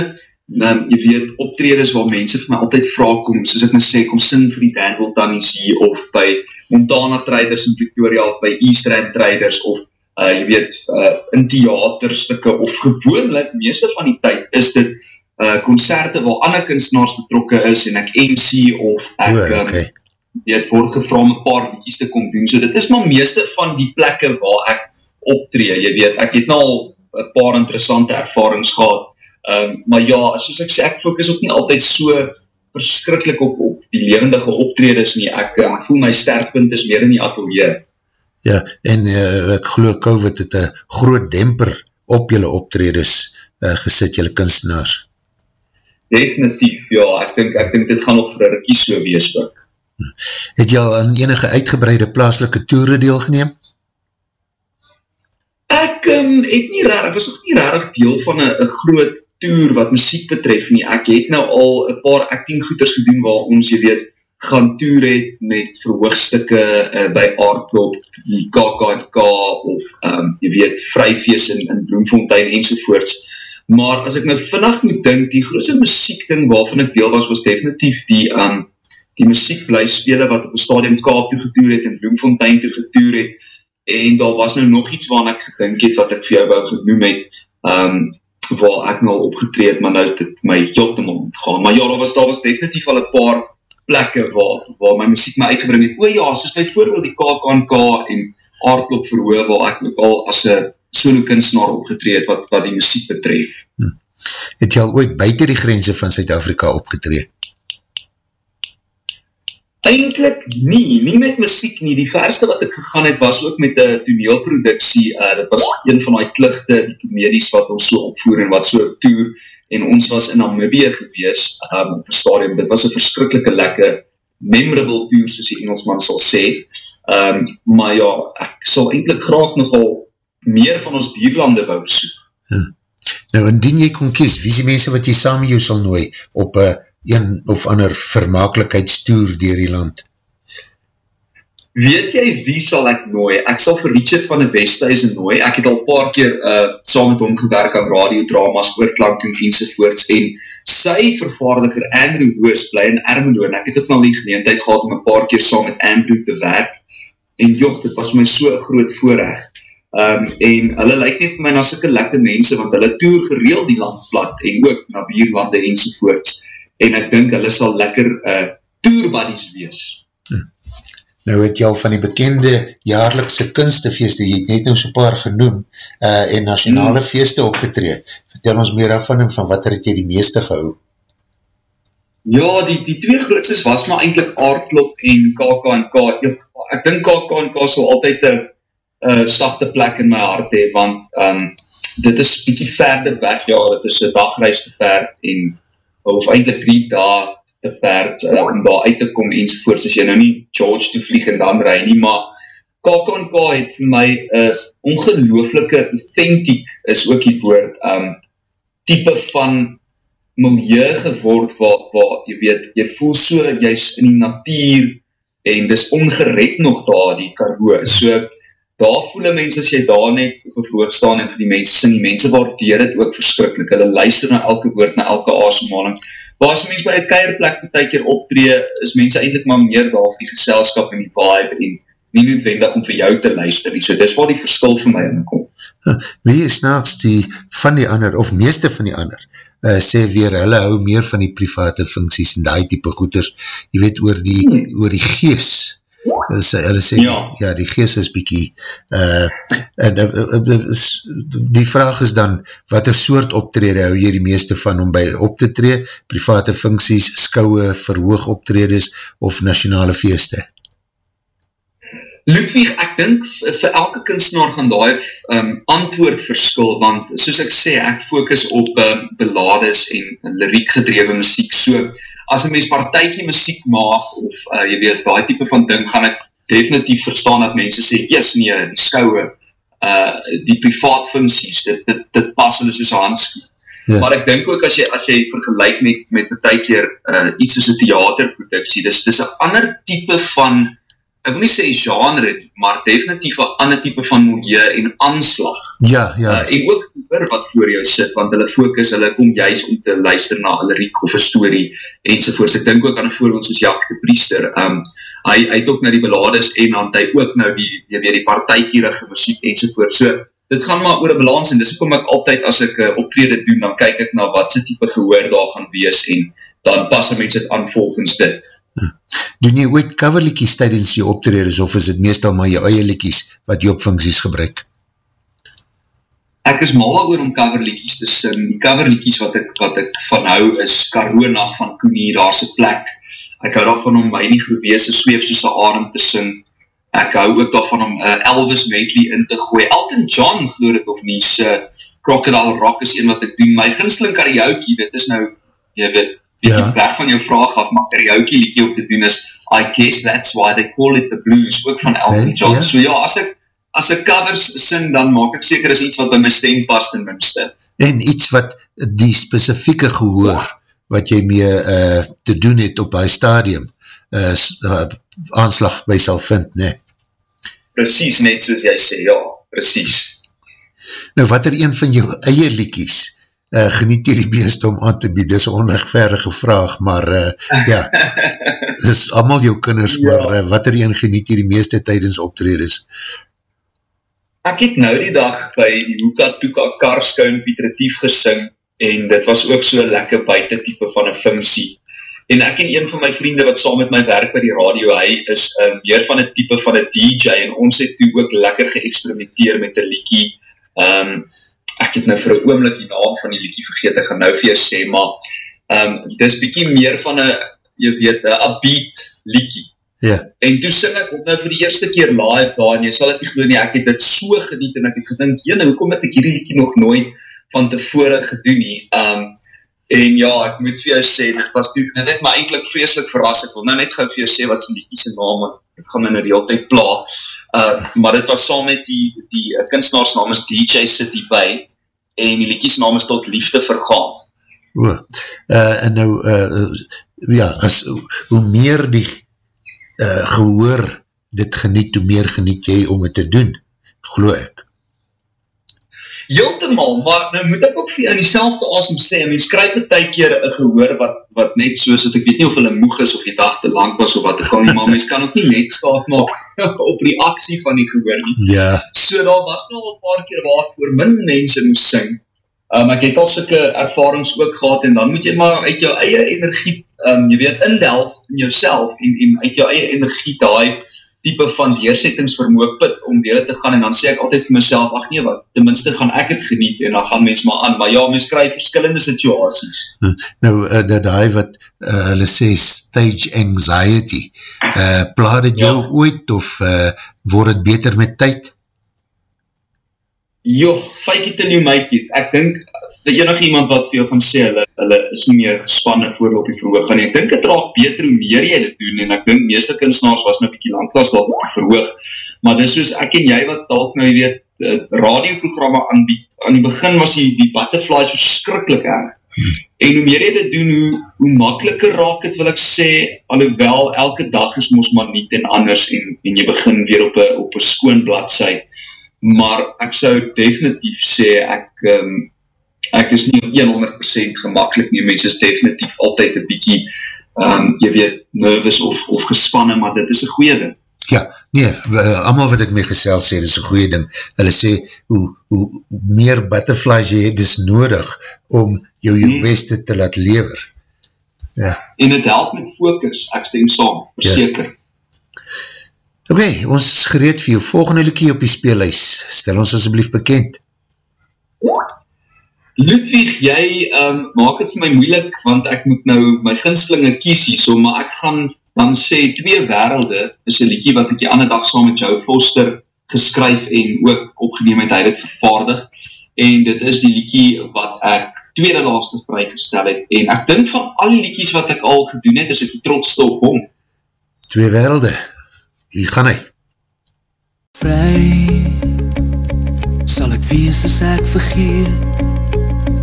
Speaker 2: um, jy weet, optredes waar mense vir my altyd vraag kom, soos ek my sê, kom sing vir die Danville Tannies hier, of by Montana Traders in Victoria, of by East Rand Traders, of uh, jy weet, uh, in theaterstukke, of gewoonlik, meeste van die tyd, is dit uh, concerte waar ander kunstenaars betrokken is, en ek MC, of ek, oh, okay. um, weet, word gevra om een paar liedjes te kom doen, so dit is maar meeste van die plekke waar ek optree, jy weet, ek het nou al een paar interessante ervarings gehad, Um, maar ja, soos ek sê, ek focus ook nie altyd so verskrikkelijk op, op die levendige optredes nie. Ek, um, ek voel my sterkpunt is meer in die atelier.
Speaker 1: Ja, en uh, ek geloof COVID het een groot demper op jylle optredes uh, gesit, jylle kunstenaars.
Speaker 2: Definitief, ja. Ek denk, ek denk dit gaan nog vir een rikkie so wees ook.
Speaker 1: Het jy al aan enige uitgebreide plaaslike toere deelgeneem?
Speaker 2: Ek um, het nie raar, ek was nog nie rarig deel van een groot tour wat muziek betref nie. Ek het nou al een paar acting goeders gedoen waar ons, jy weet, gaan tour het met verhoogstukke uh, by Aardklop, die KKNK of, um, jy weet, Vryfeest in, in Bloemfontein enzovoorts. Maar as ek nou vinnig moet dink, die grootste muziekding waarvan ek deel was, was definitief die, um, die muziekblijspele wat op die stadium Kaap toegetoer het en Bloemfontein toegetoer het. En daar was nou nog iets waar ek gedink het wat ek vir jou wou genoem het. Um, waar ek nou opgetreed, maar nou het het my heeltemal ontgaan. Maar ja, daar was, daar was definitief al een paar plekke waar, waar my muziek my uitgebring het. O ja, soos bijvoorbeeld die KKNK en Aardklop verhoor, waar ek ook al as een solo kunstenaar opgetreed wat, wat die muziek betref. Hm.
Speaker 1: Het jy al ooit buiten die grense van Zuid-Afrika opgetreed?
Speaker 2: Eindelijk nie, nie met muziek nie. Die verste wat ek gegaan het was ook met die toneelproduksie. Uh, dit was een van die klichte, die comedies wat ons so opvoer en wat so toer. En ons was in Namibie gewees um, op die stadium. Dit was een verskrikkelijke lekker memorable tour, soos die Engelsman sal sê. Um, maar ja, ek sal eindelijk graag nogal meer van ons bierlande wou besoek. Hm.
Speaker 1: Nou, indien jy kon kies, wie is die mense wat jy saam jou sal nooi op een uh, een of ander vermakelijkheidstoer dier die land?
Speaker 2: Weet jy wie sal ek nooi? Ek sal vir Richard van die Westhuizen nooi. Ek het al paar keer uh, saam met hom gewerk aan radiodramas, oorklank en enzovoorts en sy vervaardiger Andrew Hoos bly in Ermelo en ek het ook mal die geneendheid gehad om een paar keer saam met Andrew te werk en joch, dit was my so groot voorrecht. Um, en hulle lyk net vir my na sikke lekker mense, want hulle toer gereel die land plat en ook na bierlande enzovoorts en ek dink hulle sal lekker uh, tourbuddies wees. Hm.
Speaker 1: Nou het jy al van die bekende jaarlikse kunstefeeste, jy het net nou so paar genoem, uh, en nationale hm. feeste opgetreed. Vertel ons meer af van en van wat het jy die meeste gehou?
Speaker 2: Ja, die, die twee grootstes was maar eindelijk Aardklop en KKNK. Ek dink KKNK sal altyd een uh, sachte plek in my hart hee, want um, dit is bykie verder weg, ja, het is een dagreis te ver en of eindelijk drie dae te perd uh, om daar uit te kom enzovoorts, as jy nou nie George toe vlieg en dan rij nie, maar KKNK het vir my uh, ongelooflike authentic is ook die woord um, type van milieu geword waar, waar jy weet, jy voel so jy is in die natuur en dis ongered nog daar die karboe, so daar voel een mens as jy daar net op een vroeg staan en vir die mense sing, die mense waardeer het ook verskrikkelijk, hulle luister na elke woord, na elke asemhaling, waar as mens by een keierplek betek keer optree, is mense eindelijk maar meer daar vir die geselskap en die vibe en nie noodwendig om vir jou te luister, so dis waar die verskil vir my in kom.
Speaker 1: Wie is naaks die van die ander, of meeste van die ander, uh, sê weer, hulle hou meer van die private funksies en die type goeders, jy weet, oor die, hmm. oor die gees, is, hulle sê, ja. ja, die geest is bykie, uh, en uh, uh, die vraag is dan, wat een soort optrede hou jy die meeste van om by op te tree, private funksies, skouwe, verhoog optredes, of nationale feeste?
Speaker 2: Ludwig, ek dink vir elke kunstenaar gaan die um, antwoord verskil, want soos ek sê, ek focus op uh, belades en liriek gedrewe muziek, so as een mens partijkie muziek maak, of uh, jy weet, die type van ding, gaan ek definitief verstaan dat mense sê, yes, nee, die skouwe, uh, die privaat funksies, dit, dit, dit pas hulle soos handskoen. Ja. Maar ek dink ook as jy, as jy vergelijk met, met partijkeer uh, iets soos een theaterproduksie, dis, dis een ander type van, ek wil nie sê genre, maar definitief een ander type van milieu en aanslag.
Speaker 1: Ja, ja.
Speaker 2: Uh, en ook oor wat voor jou sit, want hulle focus, hulle kom juist om te luister na hulle riek of een story, enzovoorts. Ek dink ook aan een voorbeeld soos Jack de Priester, um, hy, hy het ook na die belades en dan hy ook nou die, die, die, die partijkierige muziek enzovoorts. So, dit gaan maar oor een balans en dis kom ek altyd as ek uh, optrede doen, dan kyk ek na wat sy type gehoor daar gaan wees en dan pas een mens het aan volgens dit. Hm.
Speaker 1: Doen jy ooit coverlikies tydens jy optreders of is het meestal maar jou eie likies wat jy op funksies gebruik?
Speaker 2: ek is mal oor om coverlikies te sing, die coverlikies wat ek, wat ek van hou is Nacht van Koenie, daar is plek, ek hou daarvan om my nie groewees, sweef soos een arend te sing, ek hou ook daarvan om uh, Elvis medley in te gooi, Elton John gloor het of nie, uh, Crocodile Rock is een wat ek doen, my ginsling karaoke, dit is nou, jy weet, ja. weg van jou vraag af, maar karaoke liedje op te doen is, I guess that's why they call it the blues, ook van Elton okay, John, ja. so ja, as ek as ek covers sing, dan maak ek seker is iets wat by my stem pas ten minste.
Speaker 1: En iets wat die specifieke gehoor, wat jy mee uh, te doen het op die stadium, uh, uh, aanslag by sal vind, ne?
Speaker 2: Precies, net soos jy sê, ja, precies.
Speaker 1: Nou, wat er een van jou eie liekies, uh, geniet jy die beest om aan te bied, dis een onrechtverige vraag, maar uh, ja, <laughs> dis allemaal jou kinders, ja. maar uh, wat er een geniet jy die meeste tydens optredes?
Speaker 2: ek het nou die dag by die Hoeka Toeka Karskou in Pietretief gesing en dit was ook so lekker buiten type van een funksie. En ek en een van my vriende wat saam met my werk by die radio, hy is um, meer van een type van een DJ en ons het toe ook lekker geëxperimenteer met die liekie. Um, ek het nou vir een oomlik die naam van die liekie vergeet, ek gaan nou vir jou sê, maar um, dis bykie meer van een, jy weet, een beat liekie.
Speaker 1: Ja.
Speaker 2: En toe sing ek nou vir die eerste keer live daar, en jy sal het nie geloof nie, ek het dit so geniet, en ek het gedink, jy nou, hoekom het ek hierdie liedje nog nooit van tevore gedoen nie? Um, en ja, ek moet vir jou sê, dit was toe, nou net maar eindelijk vreselik verras, ek wil nou net gauw vir jou sê, wat sy liedje sy naam, ek gaan my nou die hele tijd pla, uh, maar dit was saam met die, die uh, kunstenaars naam is DJ City Bay, en die liedjes naam is tot liefde vergaan.
Speaker 1: O, uh, en nou, uh, ja, as, hoe meer die uh, gehoor dit geniet, hoe meer geniet jy om het te doen, glo ek.
Speaker 2: Heeltemaal, maar nou moet ek ook vir jou in die selfde asem sê, en mens met ty keer een gehoor wat, wat net soos, dat ek weet nie of hulle moeg is, of die dag te lang was, of wat ek kan nie, maar mens kan ook nie net staat maak <laughs> op reaksie van die gehoor nie.
Speaker 1: Ja.
Speaker 2: So daar was nog een paar keer waar ek voor min mense moest sing, um, ek het al soke ervarings ook gehad, en dan moet jy maar uit jou eie energie um, jy weet, indelf in jouself en, en uit jou eie energie daai type van leersettingsvermoe put om dele te gaan en dan sê ek altyd vir myself, ach nee wat, tenminste gaan ek het geniet en dan gaan mens maar aan, maar ja, mens krijg verskillende situaties.
Speaker 1: Hm, nou, uh, dat die wat uh, hulle sê stage anxiety, uh, plaat het jou ja. ooit of uh, word het beter met tyd?
Speaker 2: joh, fake it in you make it. Ek dink, vir enig iemand wat vir jou gaan sê, hulle, hulle is nie meer gespanne voor op die verhoog gaan. Ek dink het raak beter hoe meer jy dit doen, en ek dink meeste kunstenaars was nou bykie lang klas dat op die verhoog. Maar dis soos ek en jy wat talk nou, jy weet, radioprogramme aanbied, aan die begin was die, die butterflies verskrikkelijk erg. En hoe meer jy dit doen, hoe, hoe makkeliker raak het, wil ek sê, alhoewel elke dag is ons maar niet en anders en, en jy begin weer op een, op een skoon bladzij. Maar ek sou definitief sê, ek, um, ek is nie 100% gemakkelijk nie, mens is definitief altyd een bykie, um, jy weet, nervous of, of gespannen, maar dit is een goeie ding.
Speaker 1: Ja, nee, allemaal wat ek mee gesel sê, dit is een goeie ding. Hulle sê, hoe, hoe, meer butterflies jy het, is nodig om jou jou hmm. beste te laat lever.
Speaker 2: Ja. En het help met focus, ek stem saam, verseker. Ja.
Speaker 1: Oké, okay, ons is gereed vir jou volgende liekie op die speelhuis. Stel ons asjeblief bekend.
Speaker 2: Ludwig, jy um, maak het vir my moeilik, want ek moet nou my ginslinge kies hier, so, maar ek gaan dan sê Twee Werelde is een liedje wat ek die ander dag saam met Joe Foster geskryf en ook opgeneem het, hy het vervaardig. En dit is die liedje wat ek tweede laatste vrygestel het. En ek dink van al die liedjes wat ek al gedoen het, is ek die trotste op hom.
Speaker 1: Twee Werelde, hier gaan hy.
Speaker 3: Vry sal ek wees as ek vergeet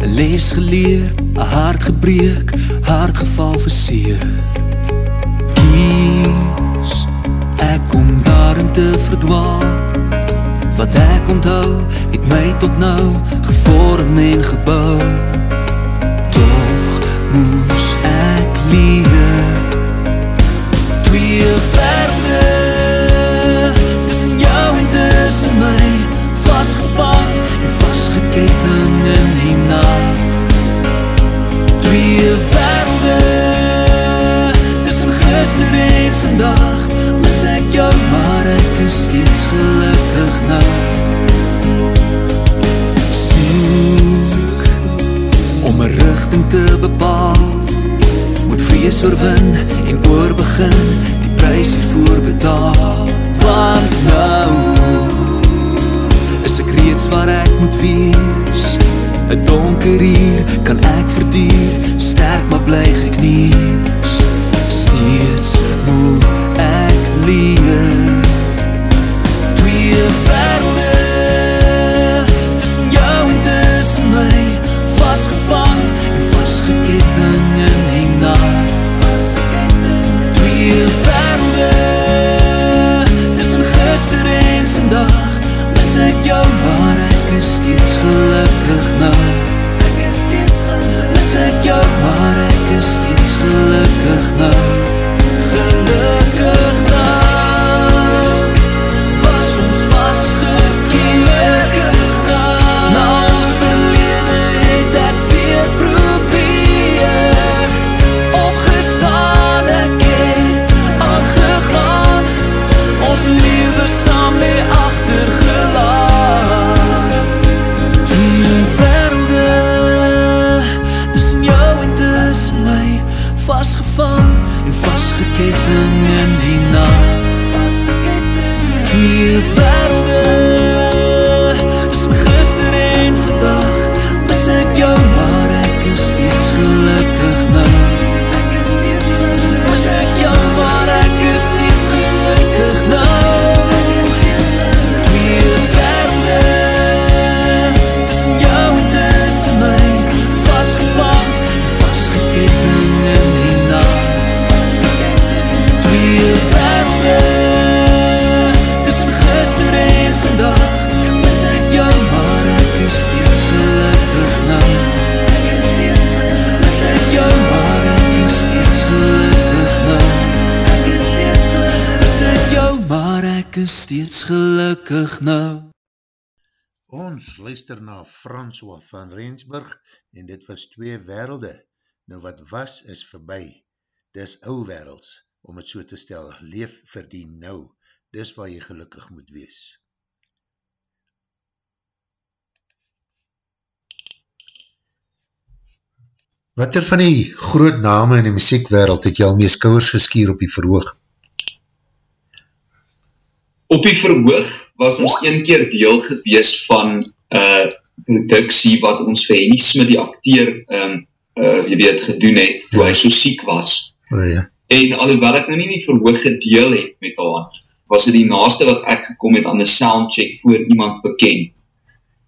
Speaker 3: Een lees geleer, een hart gebreek, hart geval verseer kies Ek om daarin te verdwaal. Wat ek onthou, het my tot nou gevorm en gebouw Toch moes ek leer. Twee verde Twee verde gister en vandag Mis ek jou, maar ek is steeds gelukkig nou. Soek Om een richting te bepaal. Moet vrees oorwin en oorbegin Die prijs hiervoor betaal. Want nou Is ek reeds waar ek moet wees. Een donker hier kan ek verdier Sterk maar bly geknees steeds moet ek leer Twee
Speaker 1: na François van Rensburg en dit was twee werelde. Nou wat was is verby. Dis ou werelds, om het so te stel, leef vir die nou. Dis waar jy gelukkig moet wees. Wat er van die groot name in die muziekwereld het jy al mee skouwers geskier op die verhoog?
Speaker 2: Op die verhoog was ons een keer deel gewees van uh, productie wat ons vir Henny Smit die acteer um, uh, jy weet, gedoen het toe ja. hy so siek was.
Speaker 1: Oh, ja.
Speaker 2: En alhoewel ek nou nie die verhoog gedeel het met haar, was dit die naaste wat ek gekom het aan een soundcheck voor iemand bekend.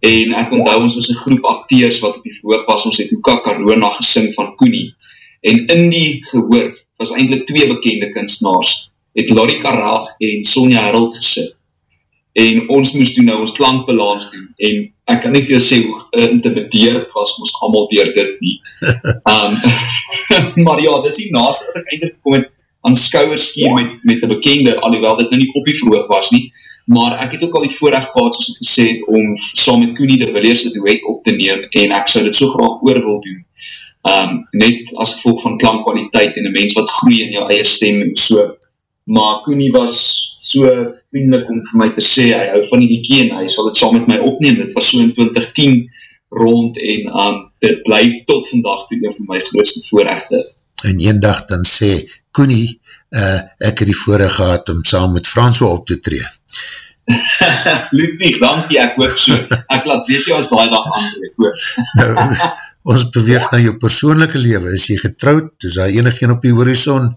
Speaker 2: En ek onthou ons was een groep acteurs wat op die verhoog was, ons het Hoeka Karona gesing van Koenie. En in die gehoor was eindelijk twee bekende kunstenaars, het Lori Karag en Sonja Harold gesit. En ons moest doen nou ons klankbalans doen, en ek kan nie vir jou sê hoe geïntimideerd was ons allemaal weer dit nie. Um, <laughs> <laughs> maar ja, dis die naaste wat ek eindelijk gekom het, aan skouwerskeer met, met die bekende, alhoewel dit nou nie op die verhoog was nie, maar ek het ook al die voorrecht gehad, soos ek gesê het, om saam met Koenie de Willeers het duet op te neem, en ek sou dit so graag oor wil doen, um, net as gevolg van klankkwaliteit, en een mens wat groei in jou eie stem, en so, maar Koenie was so vriendelijk om vir my te sê, hy hou van die liekie, en hy sal het saam met my opneem, het was so in 2010 rond, en um, dit blijf tot vandag toe een van my grootste voorrechte.
Speaker 1: En een dag dan sê, Koenie, uh, ek het die voorig gehad om saam met François op te tree. <laughs>
Speaker 2: Ludwig, dankie, ek hoop so. Ek laat weet jou as die dag aanbreek, hoor. <laughs>
Speaker 1: nou, ons beweeg na jou persoonlijke leven. Is jy getrouwd? Is daar enig een op die horizon?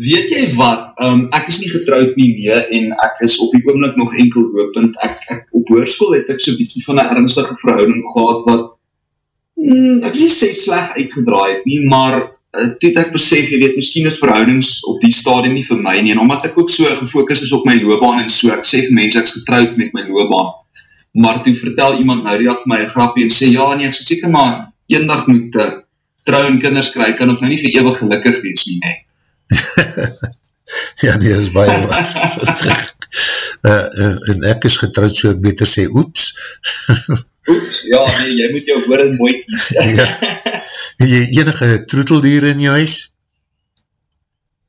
Speaker 2: Weet jy wat, um, ek is nie getrouwd nie nie, en ek is op die oomlik nog enkel hoopend. Ek, ek, op hoorskoel het ek so'n bykie van een ernstige verhouding gehad, wat, mm, ek is nie sê sleg uitgedraaid nie, maar uh, toe ek besef, jy weet, miskien is verhoudings op die stadium nie vir my nie, en omdat ek ook so gefokus is op my loopbaan en so, ek sê vir mens, ek is getrouwd met my loopbaan, maar toe vertel iemand nou die dag my een grapje en sê, ja nie, ek sê seker maar, een dag moet uh, trouw en kinders kry, kan ook nou nie vir eeuwig gelukkig wees nie, nee. <laughs>
Speaker 1: ja nie, is baie wat. uh, <laughs> en ek is getrouwd, so ek beter sê, oeps. <laughs>
Speaker 2: Oeps, ja, nee, jy moet jou woorden mooi kies. ja.
Speaker 1: Jy enige troeteldier in jou huis?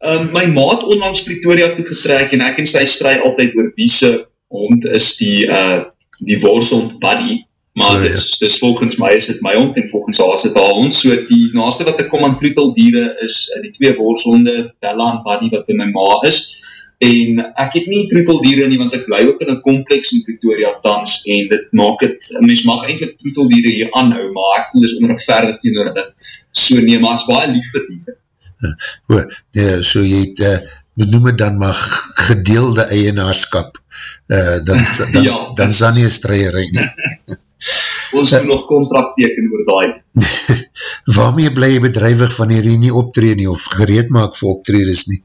Speaker 2: Um, my maat onlangs Pretoria toe getrek en ek en sy strui altyd oor wie se hond is die, uh, die worshond Buddy. Maar dis, ja. dis volgens my is het my hond en volgens haar is het haar hond. So die naaste wat ek kom aan troeteldiere is uh, die twee worshonde, Bella en Buddy wat by my ma is en ek het nie troeteldiere nie, want ek bly ook in een complex in Pretoria tans, en dit maak het, mens mag eindelijk troeteldiere hier aanhou, maar ek voel is onrechtvaardig teenoor dit, so nee, maar is baie lief vir dieren.
Speaker 1: Ja, ja, so jy het, uh, benoem het dan maar gedeelde eienaarskap, uh, dan, dan, ja, dan is dan nie een strijerij nie. <laughs>
Speaker 2: Ons moet nog contract teken oor die. <laughs>
Speaker 1: Waarmee bly jy bedrijwig wanneer jy nie optree nie, of gereed maak vir optredes nie?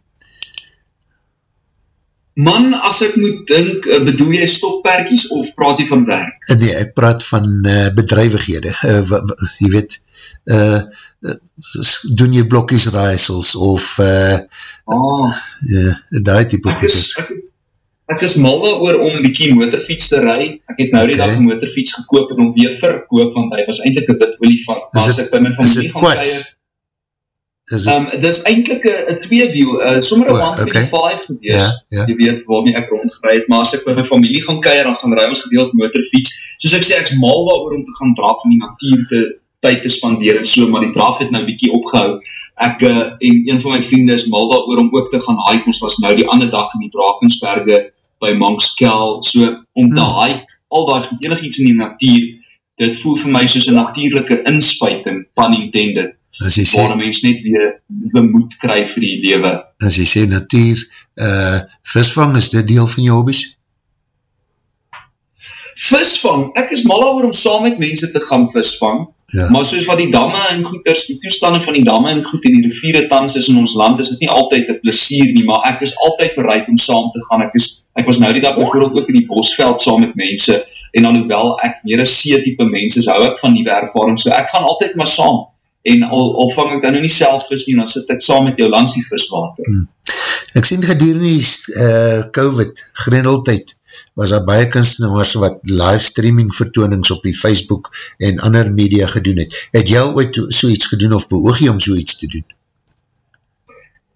Speaker 2: Man, as ek moet dink, eh, bedoel jy stopperkies of praat jy van werk?
Speaker 1: Eh, nee, ek praat van uh, bedrijvighede. Uh, jy weet, uh, doen jy blokkies raaisels of uh,
Speaker 2: oh.
Speaker 1: uh, die type
Speaker 2: ek is, ek, ek is mal oor om bykie motorfiets te rij. Ek het nou okay. die dag motorfiets gekoop en om weer verkoop, want hy was eindelijk een bit olifant. Maar as ek by my familie gaan keier, Um, dit is eindelijk een tweewiel, uh, sommer een 125 okay. gewees, ja, ja. jy weet waarmee ek rondgerijd, maar as ek met my familie gaan keir, dan gaan rui ons gedeeld motorfiets, soos ek sê, ek is mal waar om te gaan draf en die natuur te tyd te spandeer en so, maar die draf het nou bykie opgehou, ek uh, en een van my vrienden is mal daar om ook te gaan hike, ons was nou die ander dag in die Drakensberge by Mankskel, so om te hmm. hike, al daar goed enig iets in die natuur, dit voel vir my soos een natuurlijke inspuiting, pan intended, as jy sê, waar mens net weer nieuwe moed kry vir die lewe.
Speaker 1: As jy sê natuur, uh, visvang, is dit deel van jou hobbies?
Speaker 2: Visvang, ek is mal oor om saam met mense te gaan visvang, ja. maar soos wat die damme en goeders, die toestanden van die damme en goed en die riviere tans is in ons land, is dit nie altyd een plesier nie, maar ek is altyd bereid om saam te gaan, ek, is, ek was nou die dag bijvoorbeeld ook in die bosveld saam met mense, en alhoewel ek meer een C-type mense is, hou ek van die ervaring, so ek gaan altyd maar saam, en al, al vang ek dan nou nie self vis nie, dan sit ek saam met jou langs die viswater. Hmm.
Speaker 1: Ek sien gedurende die uh, COVID, grendeltijd, was daar baie kunstenaars wat livestreaming vertoonings op die Facebook en ander media gedoen het. Het jy ooit so iets gedoen of beoog jy om so iets te doen?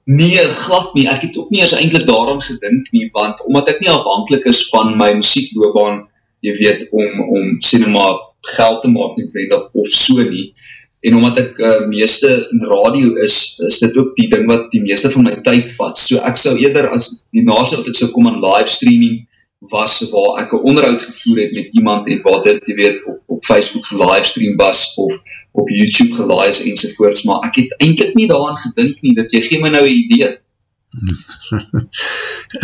Speaker 2: Nee, glad nie. Ek het ook nie eens eindelijk daarom gedink nie, want omdat ek nie afhankelijk is van my muziekloobaan, jy weet, om, om cinema geld te maak, nie, of so nie, en omdat ek uh, meeste in radio is, is dit ook die ding wat die meeste van my tyd vat, so ek sou eerder as die naast wat ek sou kom aan live streaming was, waar ek een onderhoud gevoer het met iemand en wat dit, jy weet, op, op Facebook gelivestream was, of op YouTube gelives enzovoorts, maar ek het eindelijk nie daaraan gedink nie, dat jy gee my nou een idee.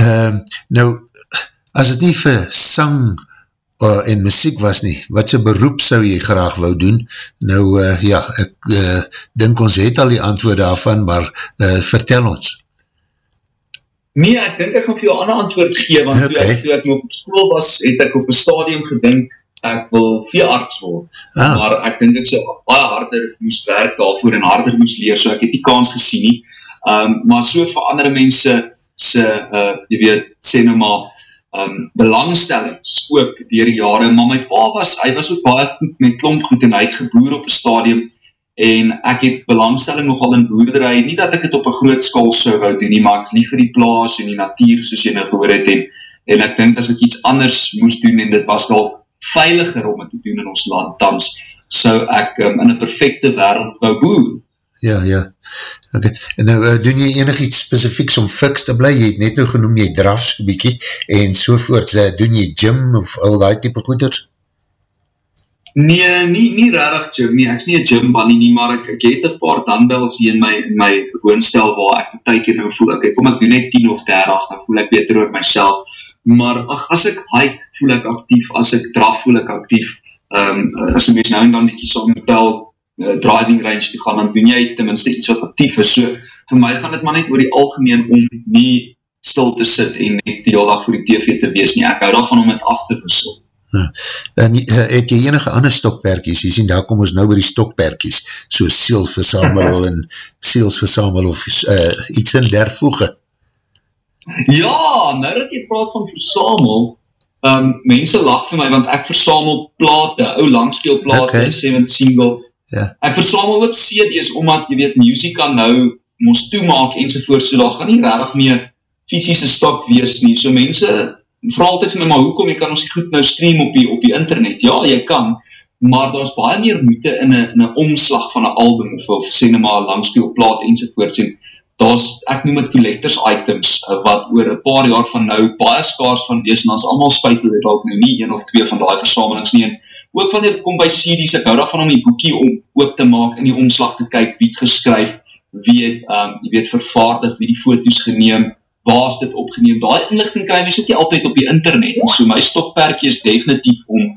Speaker 1: uh, <laughs> nou, as het nie vir sang uh, en muziek was nie, wat sy beroep sou jy graag wou doen? Nou, uh, ja, ek uh, dink ons het al die antwoord daarvan, maar uh, vertel ons.
Speaker 2: Nee, ek dink ek gaan vir jou ander antwoord gee, want okay. toe, ek, toe ek nog op school was, het ek op een stadium gedink, ek wil veearts word, ah. maar ek dink ek so baie harder moes werk daarvoor en harder moes leer, so ek het die kans gesien nie, um, maar so vir andere mense, se, uh, jy weet, sê nou maar, um, belangstellings ook dier die jare, maar my pa was, hy was ook baie goed met klomp goed en hy het geboer op een stadium, en ek het belangstelling nogal in boerderij, nie dat ek het op een groot school so wou doen nie, maar ek lief vir die plaas en die natuur, soos jy nou gehoor het, en, en ek dink as ek iets anders moest doen, en dit was al veiliger om het te doen in ons land, tans so ek um, in een perfecte wereld wou boer.
Speaker 1: Ja, ja. Okay. En nou, uh, doen jy enig iets specifieks om fiks te bly? Jy het net nou genoem, jy draf so bykie, en sovoorts, uh, doen jy gym of al die type goeders?
Speaker 2: Nee, nie, nie rarig gym nie, ek is nie een gym bunny nie, maar ek, ek het een paar dumbbells hier in my, in my woonstel waar ek die keer nou voel, ek, kom ek doen net 10 of 30, dan voel ek beter oor myself, maar ach, as ek hike voel ek actief, as ek draf voel ek actief, um, as een mens nou en dan die kies om bel uh, driving range te gaan, dan doen jy tenminste iets wat actief is, so vir my gaan dit maar net oor die algemeen om nie stil te sit en net die heel dag voor die tv te wees nie, ek hou daarvan om het af te versel.
Speaker 1: En uh, het jy enige ander stokperkies, jy sien daar kom ons nou by die stokperkies, so seels versamel <laughs> en seels versamel of uh, iets in dervoege.
Speaker 2: Ja, nou dat jy praat van versamel, um, mense lach vir my, want ek versamel plate, ou langspeelplate, okay. 7 singles. Ja. Ek versamel ook CD's, omdat jy weet, muziek kan nou ons toemaak enzovoort, so daar gaan nie rarig meer fysische stok wees nie, so mense vraag altyd vir my, maar hoekom, jy kan ons goed nou stream op die, op die internet, ja, jy kan, maar daar is baie meer moeite in een omslag van een album, of, of cinema, langsteelplaat, enzovoorts, en daar is, ek noem het collectors items, uh, wat oor een paar jaar van nou, baie skaars van wees, en ons allemaal spuitel, het ook nou nie een of twee van die versamelings nie, en ook wanneer het kom by CD's, ek hou daarvan om die boekie om, oop te maak, in die omslag te kyk, wie het geskryf, wie het, um, jy weet, vervaardig, wie die foto's geneem, waar is dit opgeneem, daar inlichting krijg, is dit nie altyd op die internet, so my stokperkie is definitief om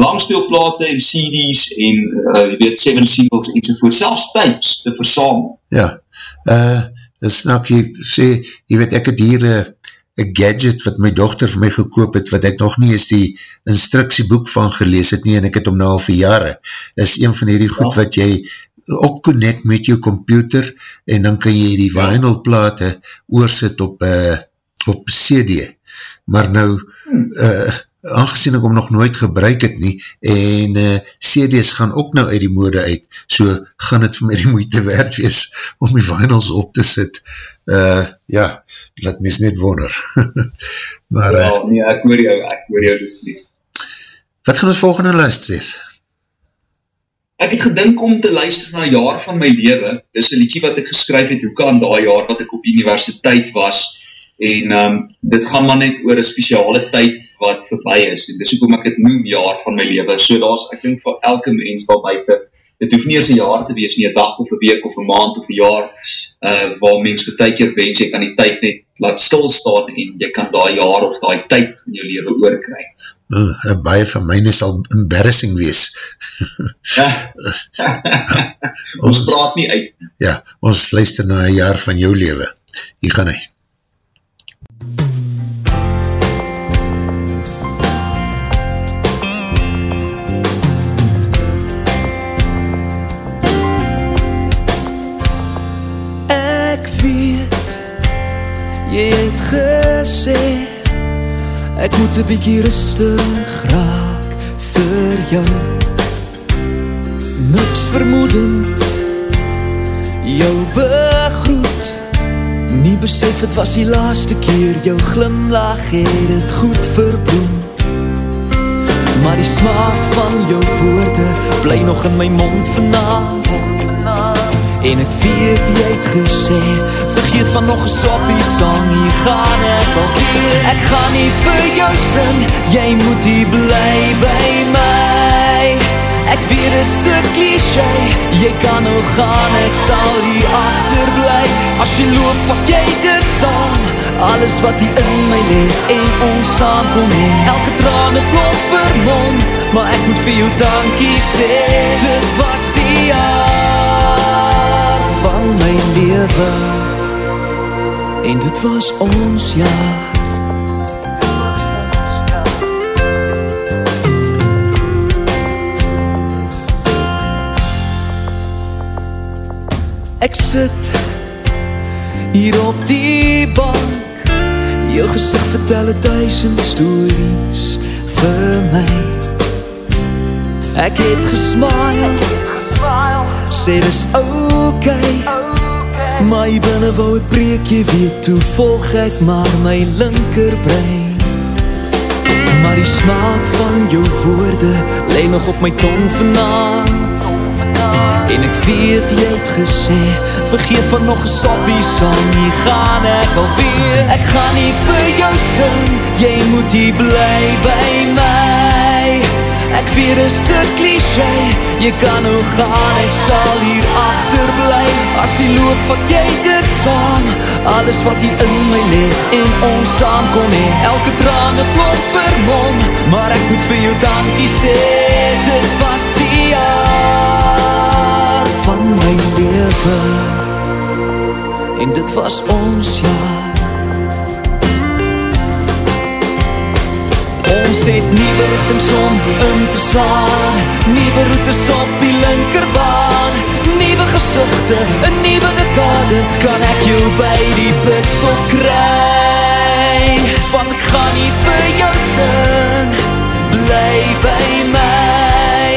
Speaker 2: langspeelplate en CD's en, uh, jy weet, seven singles en sovoort, selfs types te versamel.
Speaker 1: Ja, uh, snap jy, sê, jy weet, ek het hier uh, een gadget wat my dochter vir my gekoop het, wat ek nog nie is die instructieboek van gelees het nie, en ek het om nou al vir jare, is een van die goed ja. wat jy opconnect met jou computer en dan kan jy die ja. vinylplate oorsit op, uh, op CD. Maar nou, uh, aangezien ek om nog nooit gebruik het nie, en uh, CD's gaan ook nou uit die mode uit, so gaan het vir my die moeite werd wees om die vinyls op te sit. Uh, ja, laat mys net wonder. <laughs>
Speaker 2: maar, ja, nee, ek hoor jou, ek hoor jou.
Speaker 1: Wat gaan ons volgende lijst sê?
Speaker 2: Ek het gedink om te luister na jaar van my leven, dis een liedje wat ek geskryf het, hoe kan daai jaar wat ek op universiteit was, en um, dit gaan maar net oor een speciale tyd wat voorbij is, en dis ook om ek het noem jaar van my leven, so daar is, ek dink vir elke mens daar buiten, dit hoef nie eens een jaar te wees, nie een dag of een week of een maand of een jaar, uh, waar mens tyd keer wens, jy kan die tyd net laat stilstaan en jy kan die jaar of die tyd in jou leven oorkry.
Speaker 1: Uh, baie van myne sal embarrassing wees.
Speaker 2: ja. <laughs> ons praat nie uit.
Speaker 1: Ja, ons luister na een jaar van jou leven. Hier gaan hy.
Speaker 3: Jy het gesê Ek moet een bykie rustig raak vir jou. Niks vermoedend Jou begroet. Nie besef het was die laaste keer Jou glimlach het het goed verbloem. Maar die smaak van jou woorde Bly nog in my mond vanavond En ek weet jy het gesê Vergeet van nog een soppie song. Hier gaan ek alweer. Ek gaan nie vir jou sing Jy moet hier bly by my Ek weer is te cliché. Jy kan nou gaan, ek sal hier achterblij As jy loop, vat jy dit saam Alles wat hier in my leef en ons saam kom heen Elke traan het klop vermom Maar ek moet vir jou dankie sê Dit was die jaar van my leven En dit was ons jaar Ek sit hier op die bank. Jou gezicht vertel het duisend stories vir my. Ek het gesmaal Sê dis ok Maar hier binnen wou ek breek jy weet Toe volg ek maar my linkerbrein. Maar die smaak van jou woorde Lei nog op my tong vanavond En ek weet jy het gesê Vergeet van nog een soppie sang Hier gaan ek alweer. Ek ga nie vir jou sing Jy moet hier bly by my Ek weer is te cliché Jy kan nou gaan Ek sal hier achterbly. As jy loop vat jy dit saam. Alles wat hier in my leef En ons saam kon heen Elke trane plomp vermom Maar ek moet vir jou dankie sê. Dit was die jaar van my leven. En dit was ons jaar Ons het nieuwe richtings om in te slaan. Nieuwe routes op die linkerbaan. Nieuwe gezichte, een nieuwe dekade. Kan ek jou by die pitstop kry? Want ek ga nie vir jou sin Bly by my.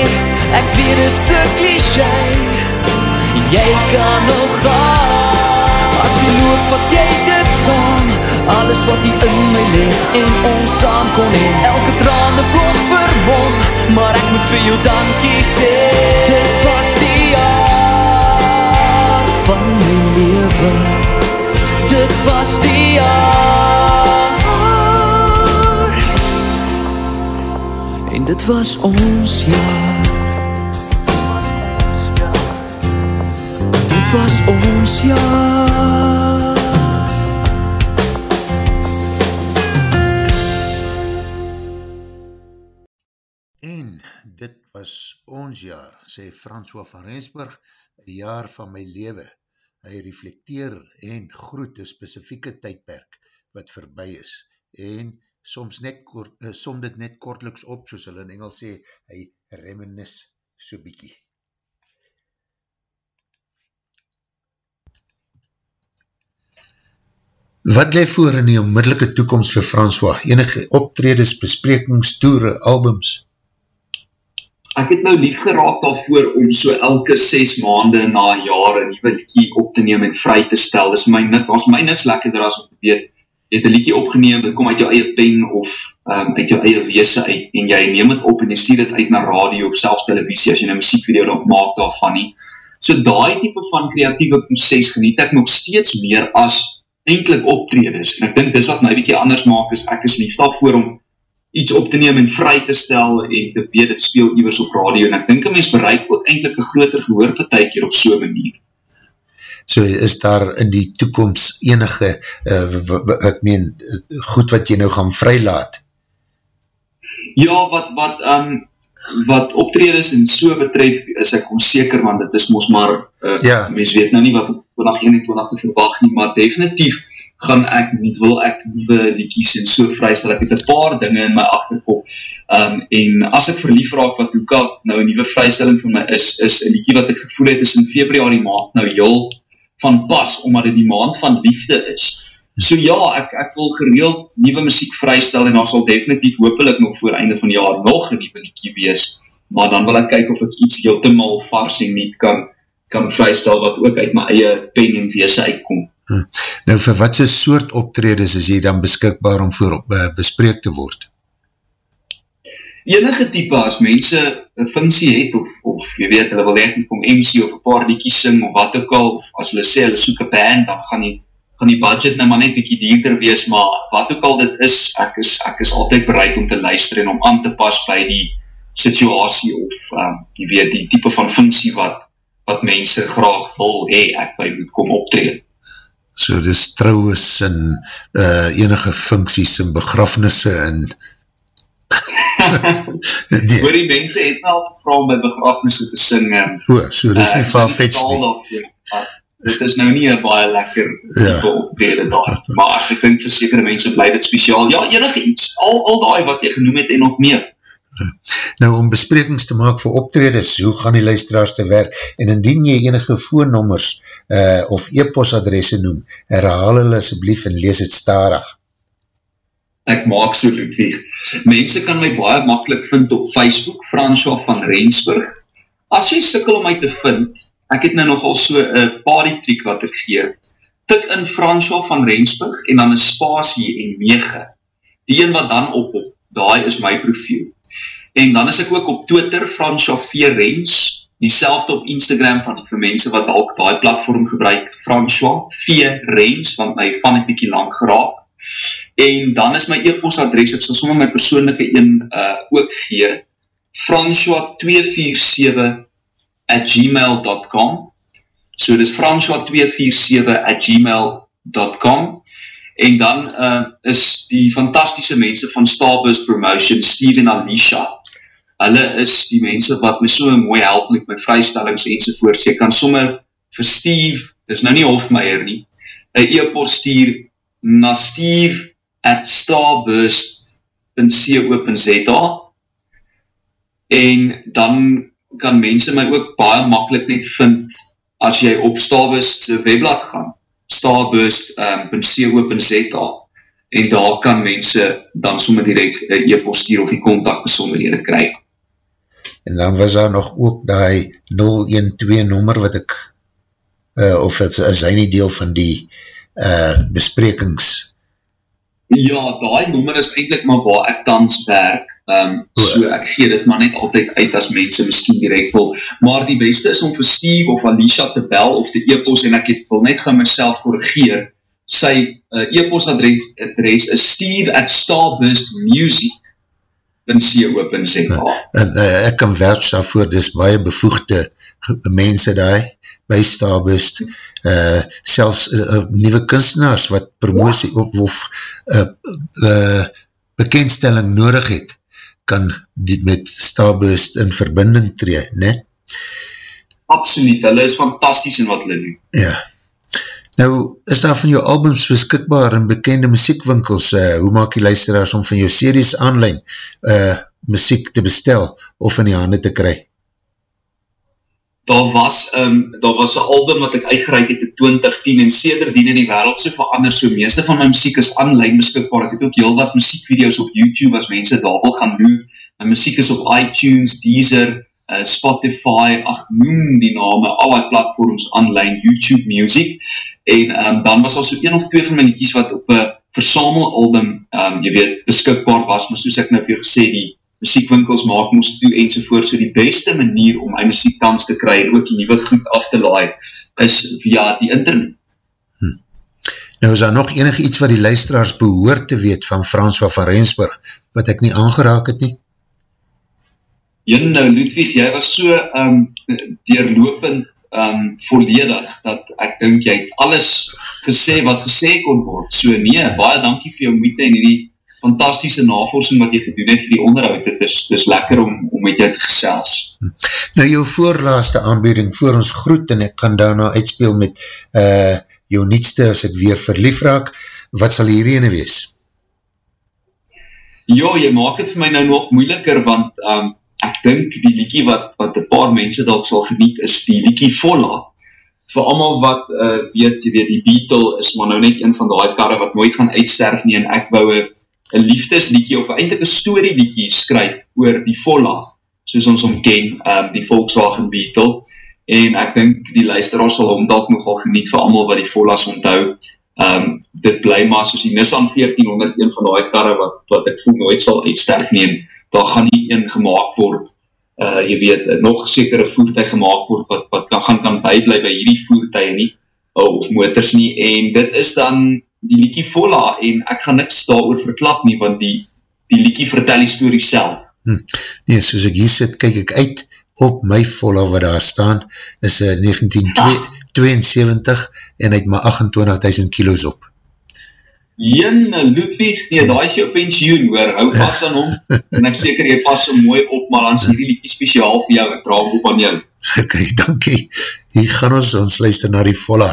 Speaker 3: Ek weer is te cliché. Jy kan nog gaan. As jy loop wat jy saam Alles wat hier in my leef En ons saam kon heen Elke traan een blok vermom Maar ek moet vir jou dankie sê. Dit was die jaar Van my leven Dit was die jaar. En dit was ons jaar. Dit was ons jaar
Speaker 1: ons jaar, sê François van Rensburg, een jaar van my lewe. Hy reflecteer en groet een specifieke tydperk wat voorbij is. En soms net kort, uh, som dit net kortliks op, soos hulle in Engels sê, hy reminis so bykie. Wat leef voor in die onmiddellike toekomst vir François? Enige optredes, besprekings, toere, albums?
Speaker 2: Ek het nou lief geraak daarvoor om so elke 6 maande na een jaar een nieuwe liekie op te neem en vry te stel. Dis my nik, ons my niks lekkerder as om te weet, jy het een liekie opgeneem, dit kom uit jou eie pen of um, uit jou eie weese uit, en jy neem het op en jy stuur het uit na radio of selfs televisie, as jy een muziekvideo op maak daarvan nie. So die type van creatieve proces geniet ek nog steeds meer as enkelijk optredes, en ek dink dis wat my bykie anders maak, is ek is lief daarvoor om iets op te neem en vry te stel, en te weet, het speel iwers op radio, en ek dink een mens bereik ook enkelijk een groter gehoorpartij op so'n manier.
Speaker 1: So is daar in die toekomst enige, uh, ek meen, goed wat jy nou gaan vrylaat?
Speaker 2: Ja, wat, wat, um, wat optredes en so betref, is ek onzeker, want dit is mos maar, uh, ja. mens weet nou nie wat 2021 te verwacht nie, maar definitief gaan ek nie, wil ek nieuwe liekies en so vrystel, ek het een paar dinge in my achterkop, um, en as ek verlief raak wat Hoeka nou een nieuwe vrystelling vir my is, is een liekie wat ek gevoel het is in februari maand nou heel van pas, omdat het die maand van liefde is. So ja, ek, ek wil gereeld nieuwe muziek vrystel, en dan sal definitief hopelik nog voor einde van die jaar nog een nieuwe liekie wees, maar dan wil ek kyk of ek iets heel te mal vars en niet kan kan vrystel wat ook uit my eie pen en wees uitkom.
Speaker 1: Hm. Nou vir wat soort optredes is jy dan beskikbaar om voor op, uh, bespreek te word?
Speaker 2: Enige type as mense een funksie het of, of jy weet, hulle wil echt om MC of een paar liekies sing of wat ook al, of as hulle sê hulle soek een band, dan gaan die, gaan die budget nou maar net bykie dierder wees, maar wat ook al dit is, ek is, ek is altyd bereid om te luister en om aan te pas by die situasie of um, jy weet die type van funksie wat wat mense graag wil hee ek by moet kom optreden.
Speaker 1: So dis trouwens en uh, enige funksies en begrafnisse en <laughs>
Speaker 2: die, Hoor die mense het nou al gevraag om by begrafnisse te sing en
Speaker 1: o, so dis nie uh, van vets
Speaker 2: nie. dit is nou nie een baie lekker ja. optrede daar, maar ek denk vir sekere mense bly dit speciaal, ja enige iets, al, al die wat jy genoem het en nog meer
Speaker 1: Nou, om besprekings te maak vir optredes, hoe gaan die luisteraars te werk? En indien jy enige voornommers uh, of e-postadresse noem, herhaal hulle asjeblief en lees het starig.
Speaker 2: Ek maak so, Ludwig. Mense kan my baie makkelijk vind op Facebook, François van Rensburg. As jy sikkel om my te vind, ek het nou nogal so een party trick wat ek gee, tik in François van Rensburg en dan een spasie en 9. Die een wat dan op op, daai is my profiel. En dan is ek ook op Twitter, François V. Rens, die op Instagram van vir mense wat ook die platform gebruik, François V. Rens, want my van het bykie lang geraak. En dan is my e-post adres, ek sal sommer my persoonlijke een uh, ook gee, François247 at gmail.com So dit is François247 at gmail.com En dan uh, is die fantastische mense van Starburst Promotion, Steve en Alicia, hulle is die mense wat my so mooi help met my vrystellings enzovoorts. Jy kan sommer vir Steve, dis nou nie Hofmeier nie, een e-post stuur na steve at starburst.co.za en dan kan mense my ook baie makkelijk net vind as jy op Starburst webblad gaan, starburst.co.za um, en daar kan mense dan sommer direct een e-post stuur of die contact besonderhede krijg
Speaker 1: en dan was daar nog ook die 012 nummer wat ek uh, of het is hy nie deel van die uh, besprekings?
Speaker 2: Ja, die nummer is eindelijk maar waar ek tans werk. Um, so ek gee dit maar net altyd uit as mense miskien direct wil, maar die beste is om vir Steve of Alicia te bel of die e-post en ek het, wil net gaan myself corrigeer sy uh, e-post adres, adres is steve at starburst music www.co.za
Speaker 1: ja, En uh, ek kan werk daarvoor, dis baie bevoegde mense daar, by Starburst, uh, selfs uh, nieuwe kunstenaars wat promotie of, of uh, uh, bekendstelling nodig het, kan die met Starburst in verbinding tree, ne?
Speaker 2: Absoluut, hulle is fantastisch in wat hulle doen.
Speaker 1: Ja. Nou, is daar van jou albums beskikbaar in bekende muziekwinkels? Uh, hoe maak die luisteraars om van jou series online uh, muziek te bestel of in die handen te kry?
Speaker 2: Daar was, um, daar was een album wat ek uitgereik het in 2010 en sederdien in die wereld so verander, so meeste van my muziek is online beskikbaar. Ek het ook heel wat muziekvideo's op YouTube as mense daar wil gaan doen. My muziek is op iTunes, Deezer, uh, Spotify, ach noem die name, al die platforms online, YouTube Music, en um, dan was al so een of twee van my liedjes wat op een versamel album, um, jy weet, beskikbaar was, maar soos ek nou vir jou gesê, die muziekwinkels maak moest toe enzovoort, so die beste manier om my muziekkans te kry, en ook die nieuwe goed af te laai, is via die internet. Hm.
Speaker 1: Nou is daar nog enig iets wat die luisteraars behoor te weet van François van Rensburg, wat ek nie aangeraak het nie?
Speaker 2: Jan, nou Ludwig, jy was so um, deurlopend um, volledig, dat ek dink jy het alles gesê wat gesê kon word. So nee, baie dankie vir jou moeite en die fantastische navorsing wat jy gedoen het vir die onderhoud. Het is, het is lekker om, om met jou te gesels.
Speaker 1: Nou jou voorlaaste aanbieding voor ons groet en ek kan daarna uitspeel met uh, jou nietste as ek weer verlief raak. Wat sal hierheen wees?
Speaker 2: Jo, jy maak het vir my nou nog moeiliker, want um, ek dink die liekie wat, wat een paar mense dat sal geniet is die liekie Volla. Voor allemaal wat uh, weet, jy weet, die Beatle is maar nou net een van die karre wat nooit gaan uitsterf nie en ek wou een liefdesliekie of eindelijk een story liekie skryf oor die Volla, soos ons omken, um, die Volkswagen Beatle. En ek dink die luisteraar sal hom dat nogal geniet vir allemaal wat die Volla's onthou. Um, dit bly maar soos die Nissan 1400, een van die karre wat, wat ek voel nooit sal uitsterf neem. Daar gaan nie een gemaakt word, uh, jy weet, nog sekere voertuig gemaakt word, wat, wat kan, gaan kan bijblijf by hierdie voertuig nie, of motors nie, en dit is dan die liekie vola, en ek gaan niks daar oor verklap nie, want die, die liekie vertel die story self,
Speaker 1: Hm. Nee, soos ek hier sit, kyk ek uit op my volle wat daar staan, is uh, 1972 en hy het maar 28.000 kilo's op.
Speaker 2: Jene, Ludwig, nee, daar is jou pensioen, hoor, hou vast aan hom, en ek seker, jy pas so mooi op, maar dan is hierdie liekie speciaal vir jou, ek draag op aan jou. <laughs>
Speaker 1: Okay, dankie. Hier gaan ons, ons luister na die volle.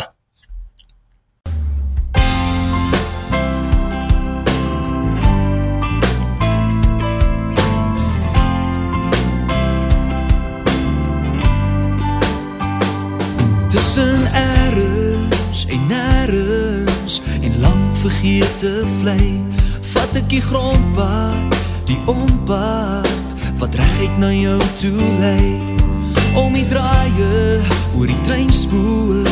Speaker 3: Vlei Vat ek die grondpad, die ompad Wat recht na jou toe lei. Om die draaie, oor die treinspoor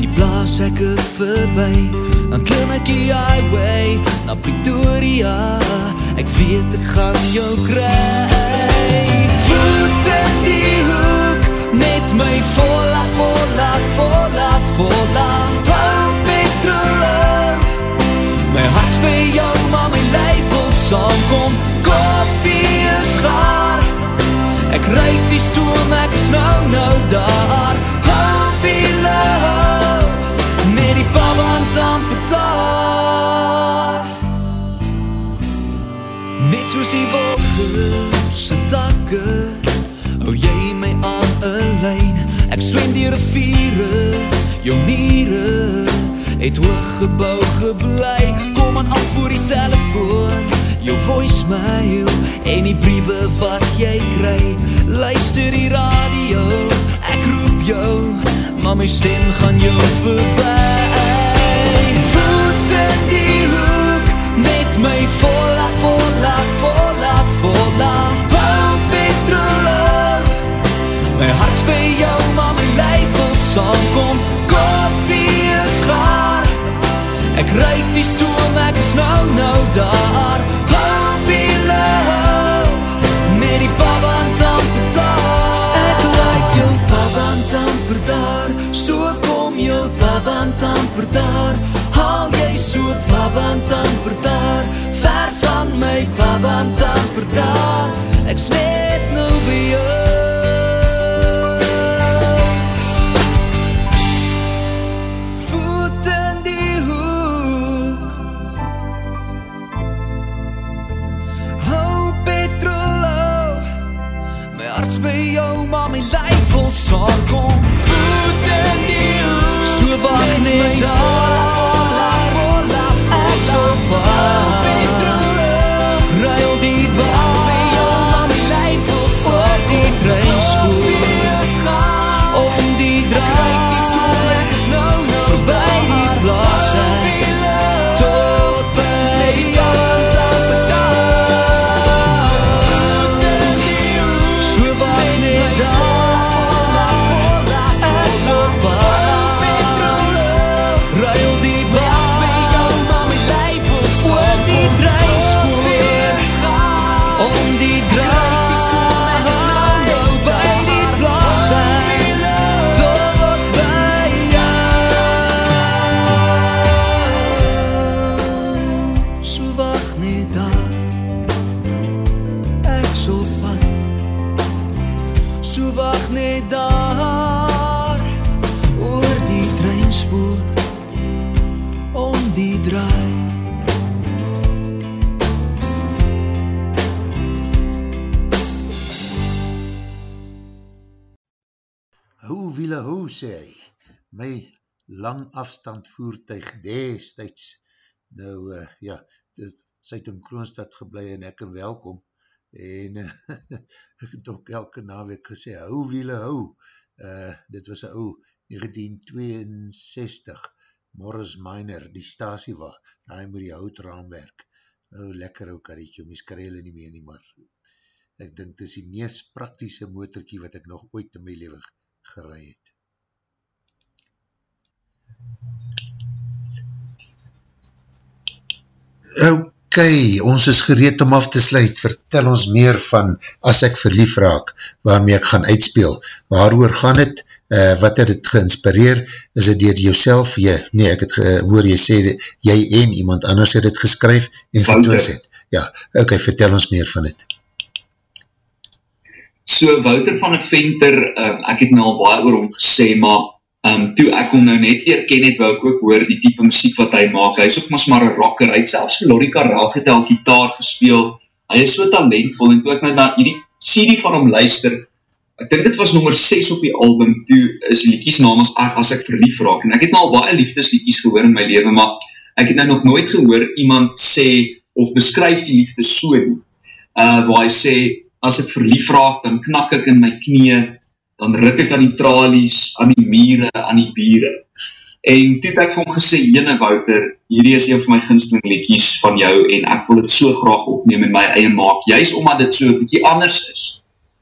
Speaker 3: Die blaas ek er voorbij Dan klim ek die highway, na Pretoria Ek weet ek gaan jou kry. Voet in die hoek, met my vola, vola, vola, vola hart by jou, maar my lijf wil saamkom Koffie is gaar. Ek ruik die stoom, ek is nou nou daar. Hou wiele hou Met die baband amper daar Net soos die wolkers en takke Hou jy my aan een lijn? Ek swem die riviere, jou nieren het hooggebouw geblei. Kom aan af voor die telefoon. Jou voicemail En die briewe wat jy kry. Luister die radio. Ek roep jou Maar my stem gaan jou voorbij Voet in die hoek Met my vola, vola, vola, vola Hou petrole My hart by jou Maar my lijf wil saamkom Ek ruik die stoom, ek is nou nou daar. Hou wiele hou Met die baband amper daar. Ek like jou baband amper daar. So kom jou baband amper daar. Haal jy so baband amper daar. Ver van my baband amper daar. Ek snet saamkom Voet in die hoek So wacht net daar
Speaker 1: lang afstand voertuig destijds, nou uh, ja, sy het in Kroonstad geblei en ek in welkom, en uh, <laughs> ek het ook elke naweek gesê, hou wiele hou, uh, dit was een ou 1962, Morris Minor, die stasie waar, hy moet die hout raamwerk, oh, lekker ou karretje, my skrele nie meer nie, maar ek dink, dit is die meest praktische motorkie wat ek nog ooit in my leven gerei het. Ok, ons is gereed om af te sluit. Vertel ons meer van As ek verlief raak, waarmee ek gaan uitspeel. Waar oor gaan het? Uh, wat het het geinspireer? Is het dier jouself? Ja, nee, ek het gehoor jy sê, jy en iemand anders het het geskryf en getoos het. Ja, ok, vertel ons meer van het.
Speaker 2: So Wouter van een Venter, um, ek het nou al baie oor hom gesê, maar um, toe ek hom nou net leer ken het, wou ek ook hoor die type muziek wat hy maak. Hy is ook mas maar een rocker, hy het selfs vir Lorika Raag het al gitaar gespeel. Hy is so talentvol en toe ek nou na die CD van hom luister, ek dink dit was nummer 6 op die album, toe is liekies naam as, as ek verlief raak. En ek het nou al baie liefdesliekies gehoor in my leven, maar ek het nou nog nooit gehoor iemand sê of beskryf die liefde so. Uh, waar hy sê, as ek verlief raak, dan knak ek in my knie, dan ruk ek aan die tralies, aan die mire, aan die biere. En toe het ek vir hom gesê, jene Wouter, hierdie is een van my ginsteling liedjies van jou, en ek wil dit so graag opneem in my eie maak, juist omdat dit so een bykie anders is,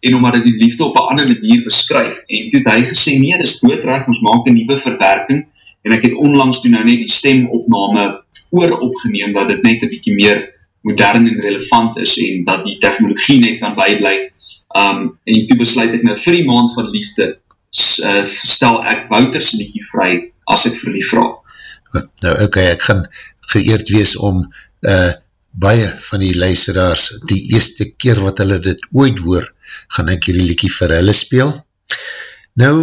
Speaker 2: en omdat dit die liefde op een ander manier beskryf. En toe het hy gesê, nee, dit is doodrecht, ons maak een nieuwe verwerking, en ek het onlangs toen nou net die stemopname oor opgeneem, dat dit net een bykie meer modern en relevant is en dat die technologie net kan bijblij. Um, en toe besluit ek nou vir die maand van liefde uh, stel ek Wouters liedje vry as ek vir lief vraag.
Speaker 1: Nou oké, okay, ek gaan geëerd wees om uh, baie van die luisteraars die eerste keer wat hulle dit ooit hoor, gaan ek hierdie liedje vir hulle speel. Nou,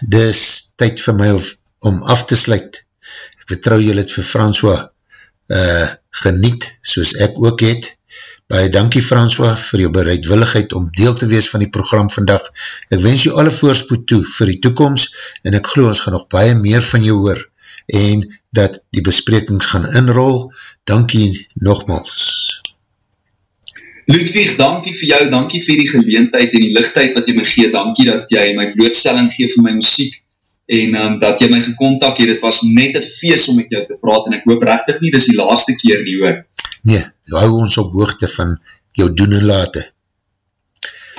Speaker 1: dis tyd vir my of, om af te sluit. Ek vertrouw julle het vir François uh, geniet, soos ek ook het. Baie dankie François vir jou bereidwilligheid om deel te wees van die program vandag. Ek wens jou alle voorspoed toe vir die toekomst en ek geloof ons gaan nog baie meer van jou hoor en dat die besprekings gaan inrol. Dankie nogmals.
Speaker 2: Ludwig, dankie vir jou, dankie vir die geleentheid en die lichtheid wat jy my gee. Dankie dat jy my blootstelling gee vir my muziek en um, dat jy my gekontak het, het was net een feest om met jou te praat, en ek hoop rechtig nie, dis die laaste keer nie hoor.
Speaker 1: Nee, hou ons op hoogte van jou doen en late.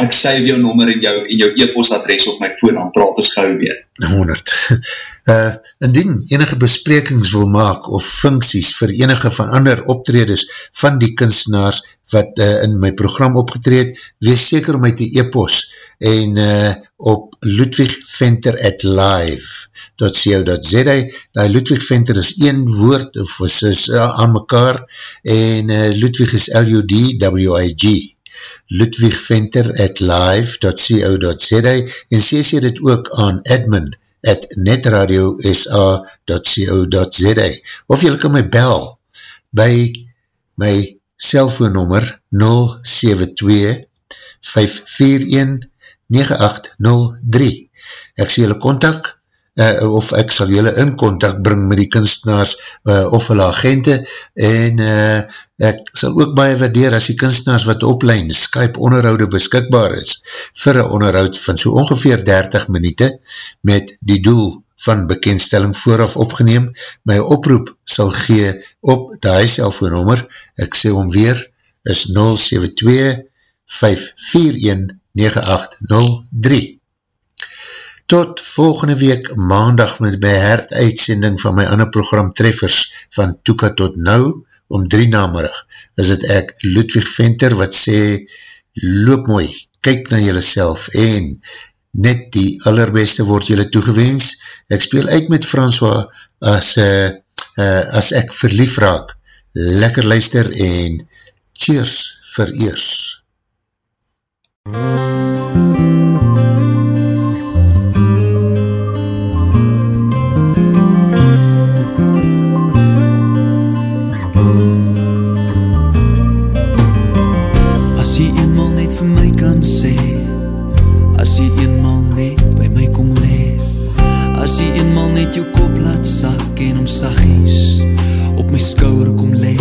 Speaker 2: Ek save jou nommer en jou, en jou e-post adres op my phone, dan praat ons gauw weer.
Speaker 1: 100. <laughs> Uh, indien enige besprekings wil maak of funksies vir enige van ander optredes van die kunstenaars wat uh, in my program opgetreed, wees seker om my te e-post en uh, op Ludwig Venter at live.co.za Die Ludwig Venter is een woord of is, is uh, aan mekaar en uh, Ludwig is L-U-D-W-I-G Ludwig Venter at live.co.za en sê sê dit ook aan admin at netradio.sa.co.za of jylle kan my bel by my cellfoonnummer 072 541 9803 ek sê jylle kontak uh, of ek sal jylle in contact bring met die kunstenaars uh, of hulle agente en uh, ek sal ook baie waardeer as die kunstenaars wat oplein Skype onderhoude beskikbaar is vir een onderhoud van so ongeveer 30 minute met die doel van bekendstelling vooraf opgeneem. My oproep sal gee op die cellfoonnummer, ek sê om weer, is 072 541 9803. Tot volgende week maandag met my hertuitsending van my ander program Treffers van Toeka tot Nou om drie namerig is het ek Ludwig Venter wat sê loop mooi, kyk na jylle self en net die allerbeste word jylle toegewens. Ek speel uit met François as, uh, uh, as ek verlief raak. Lekker luister en cheers vir eers.
Speaker 3: As laat sak en om sagies op my skouwer kom le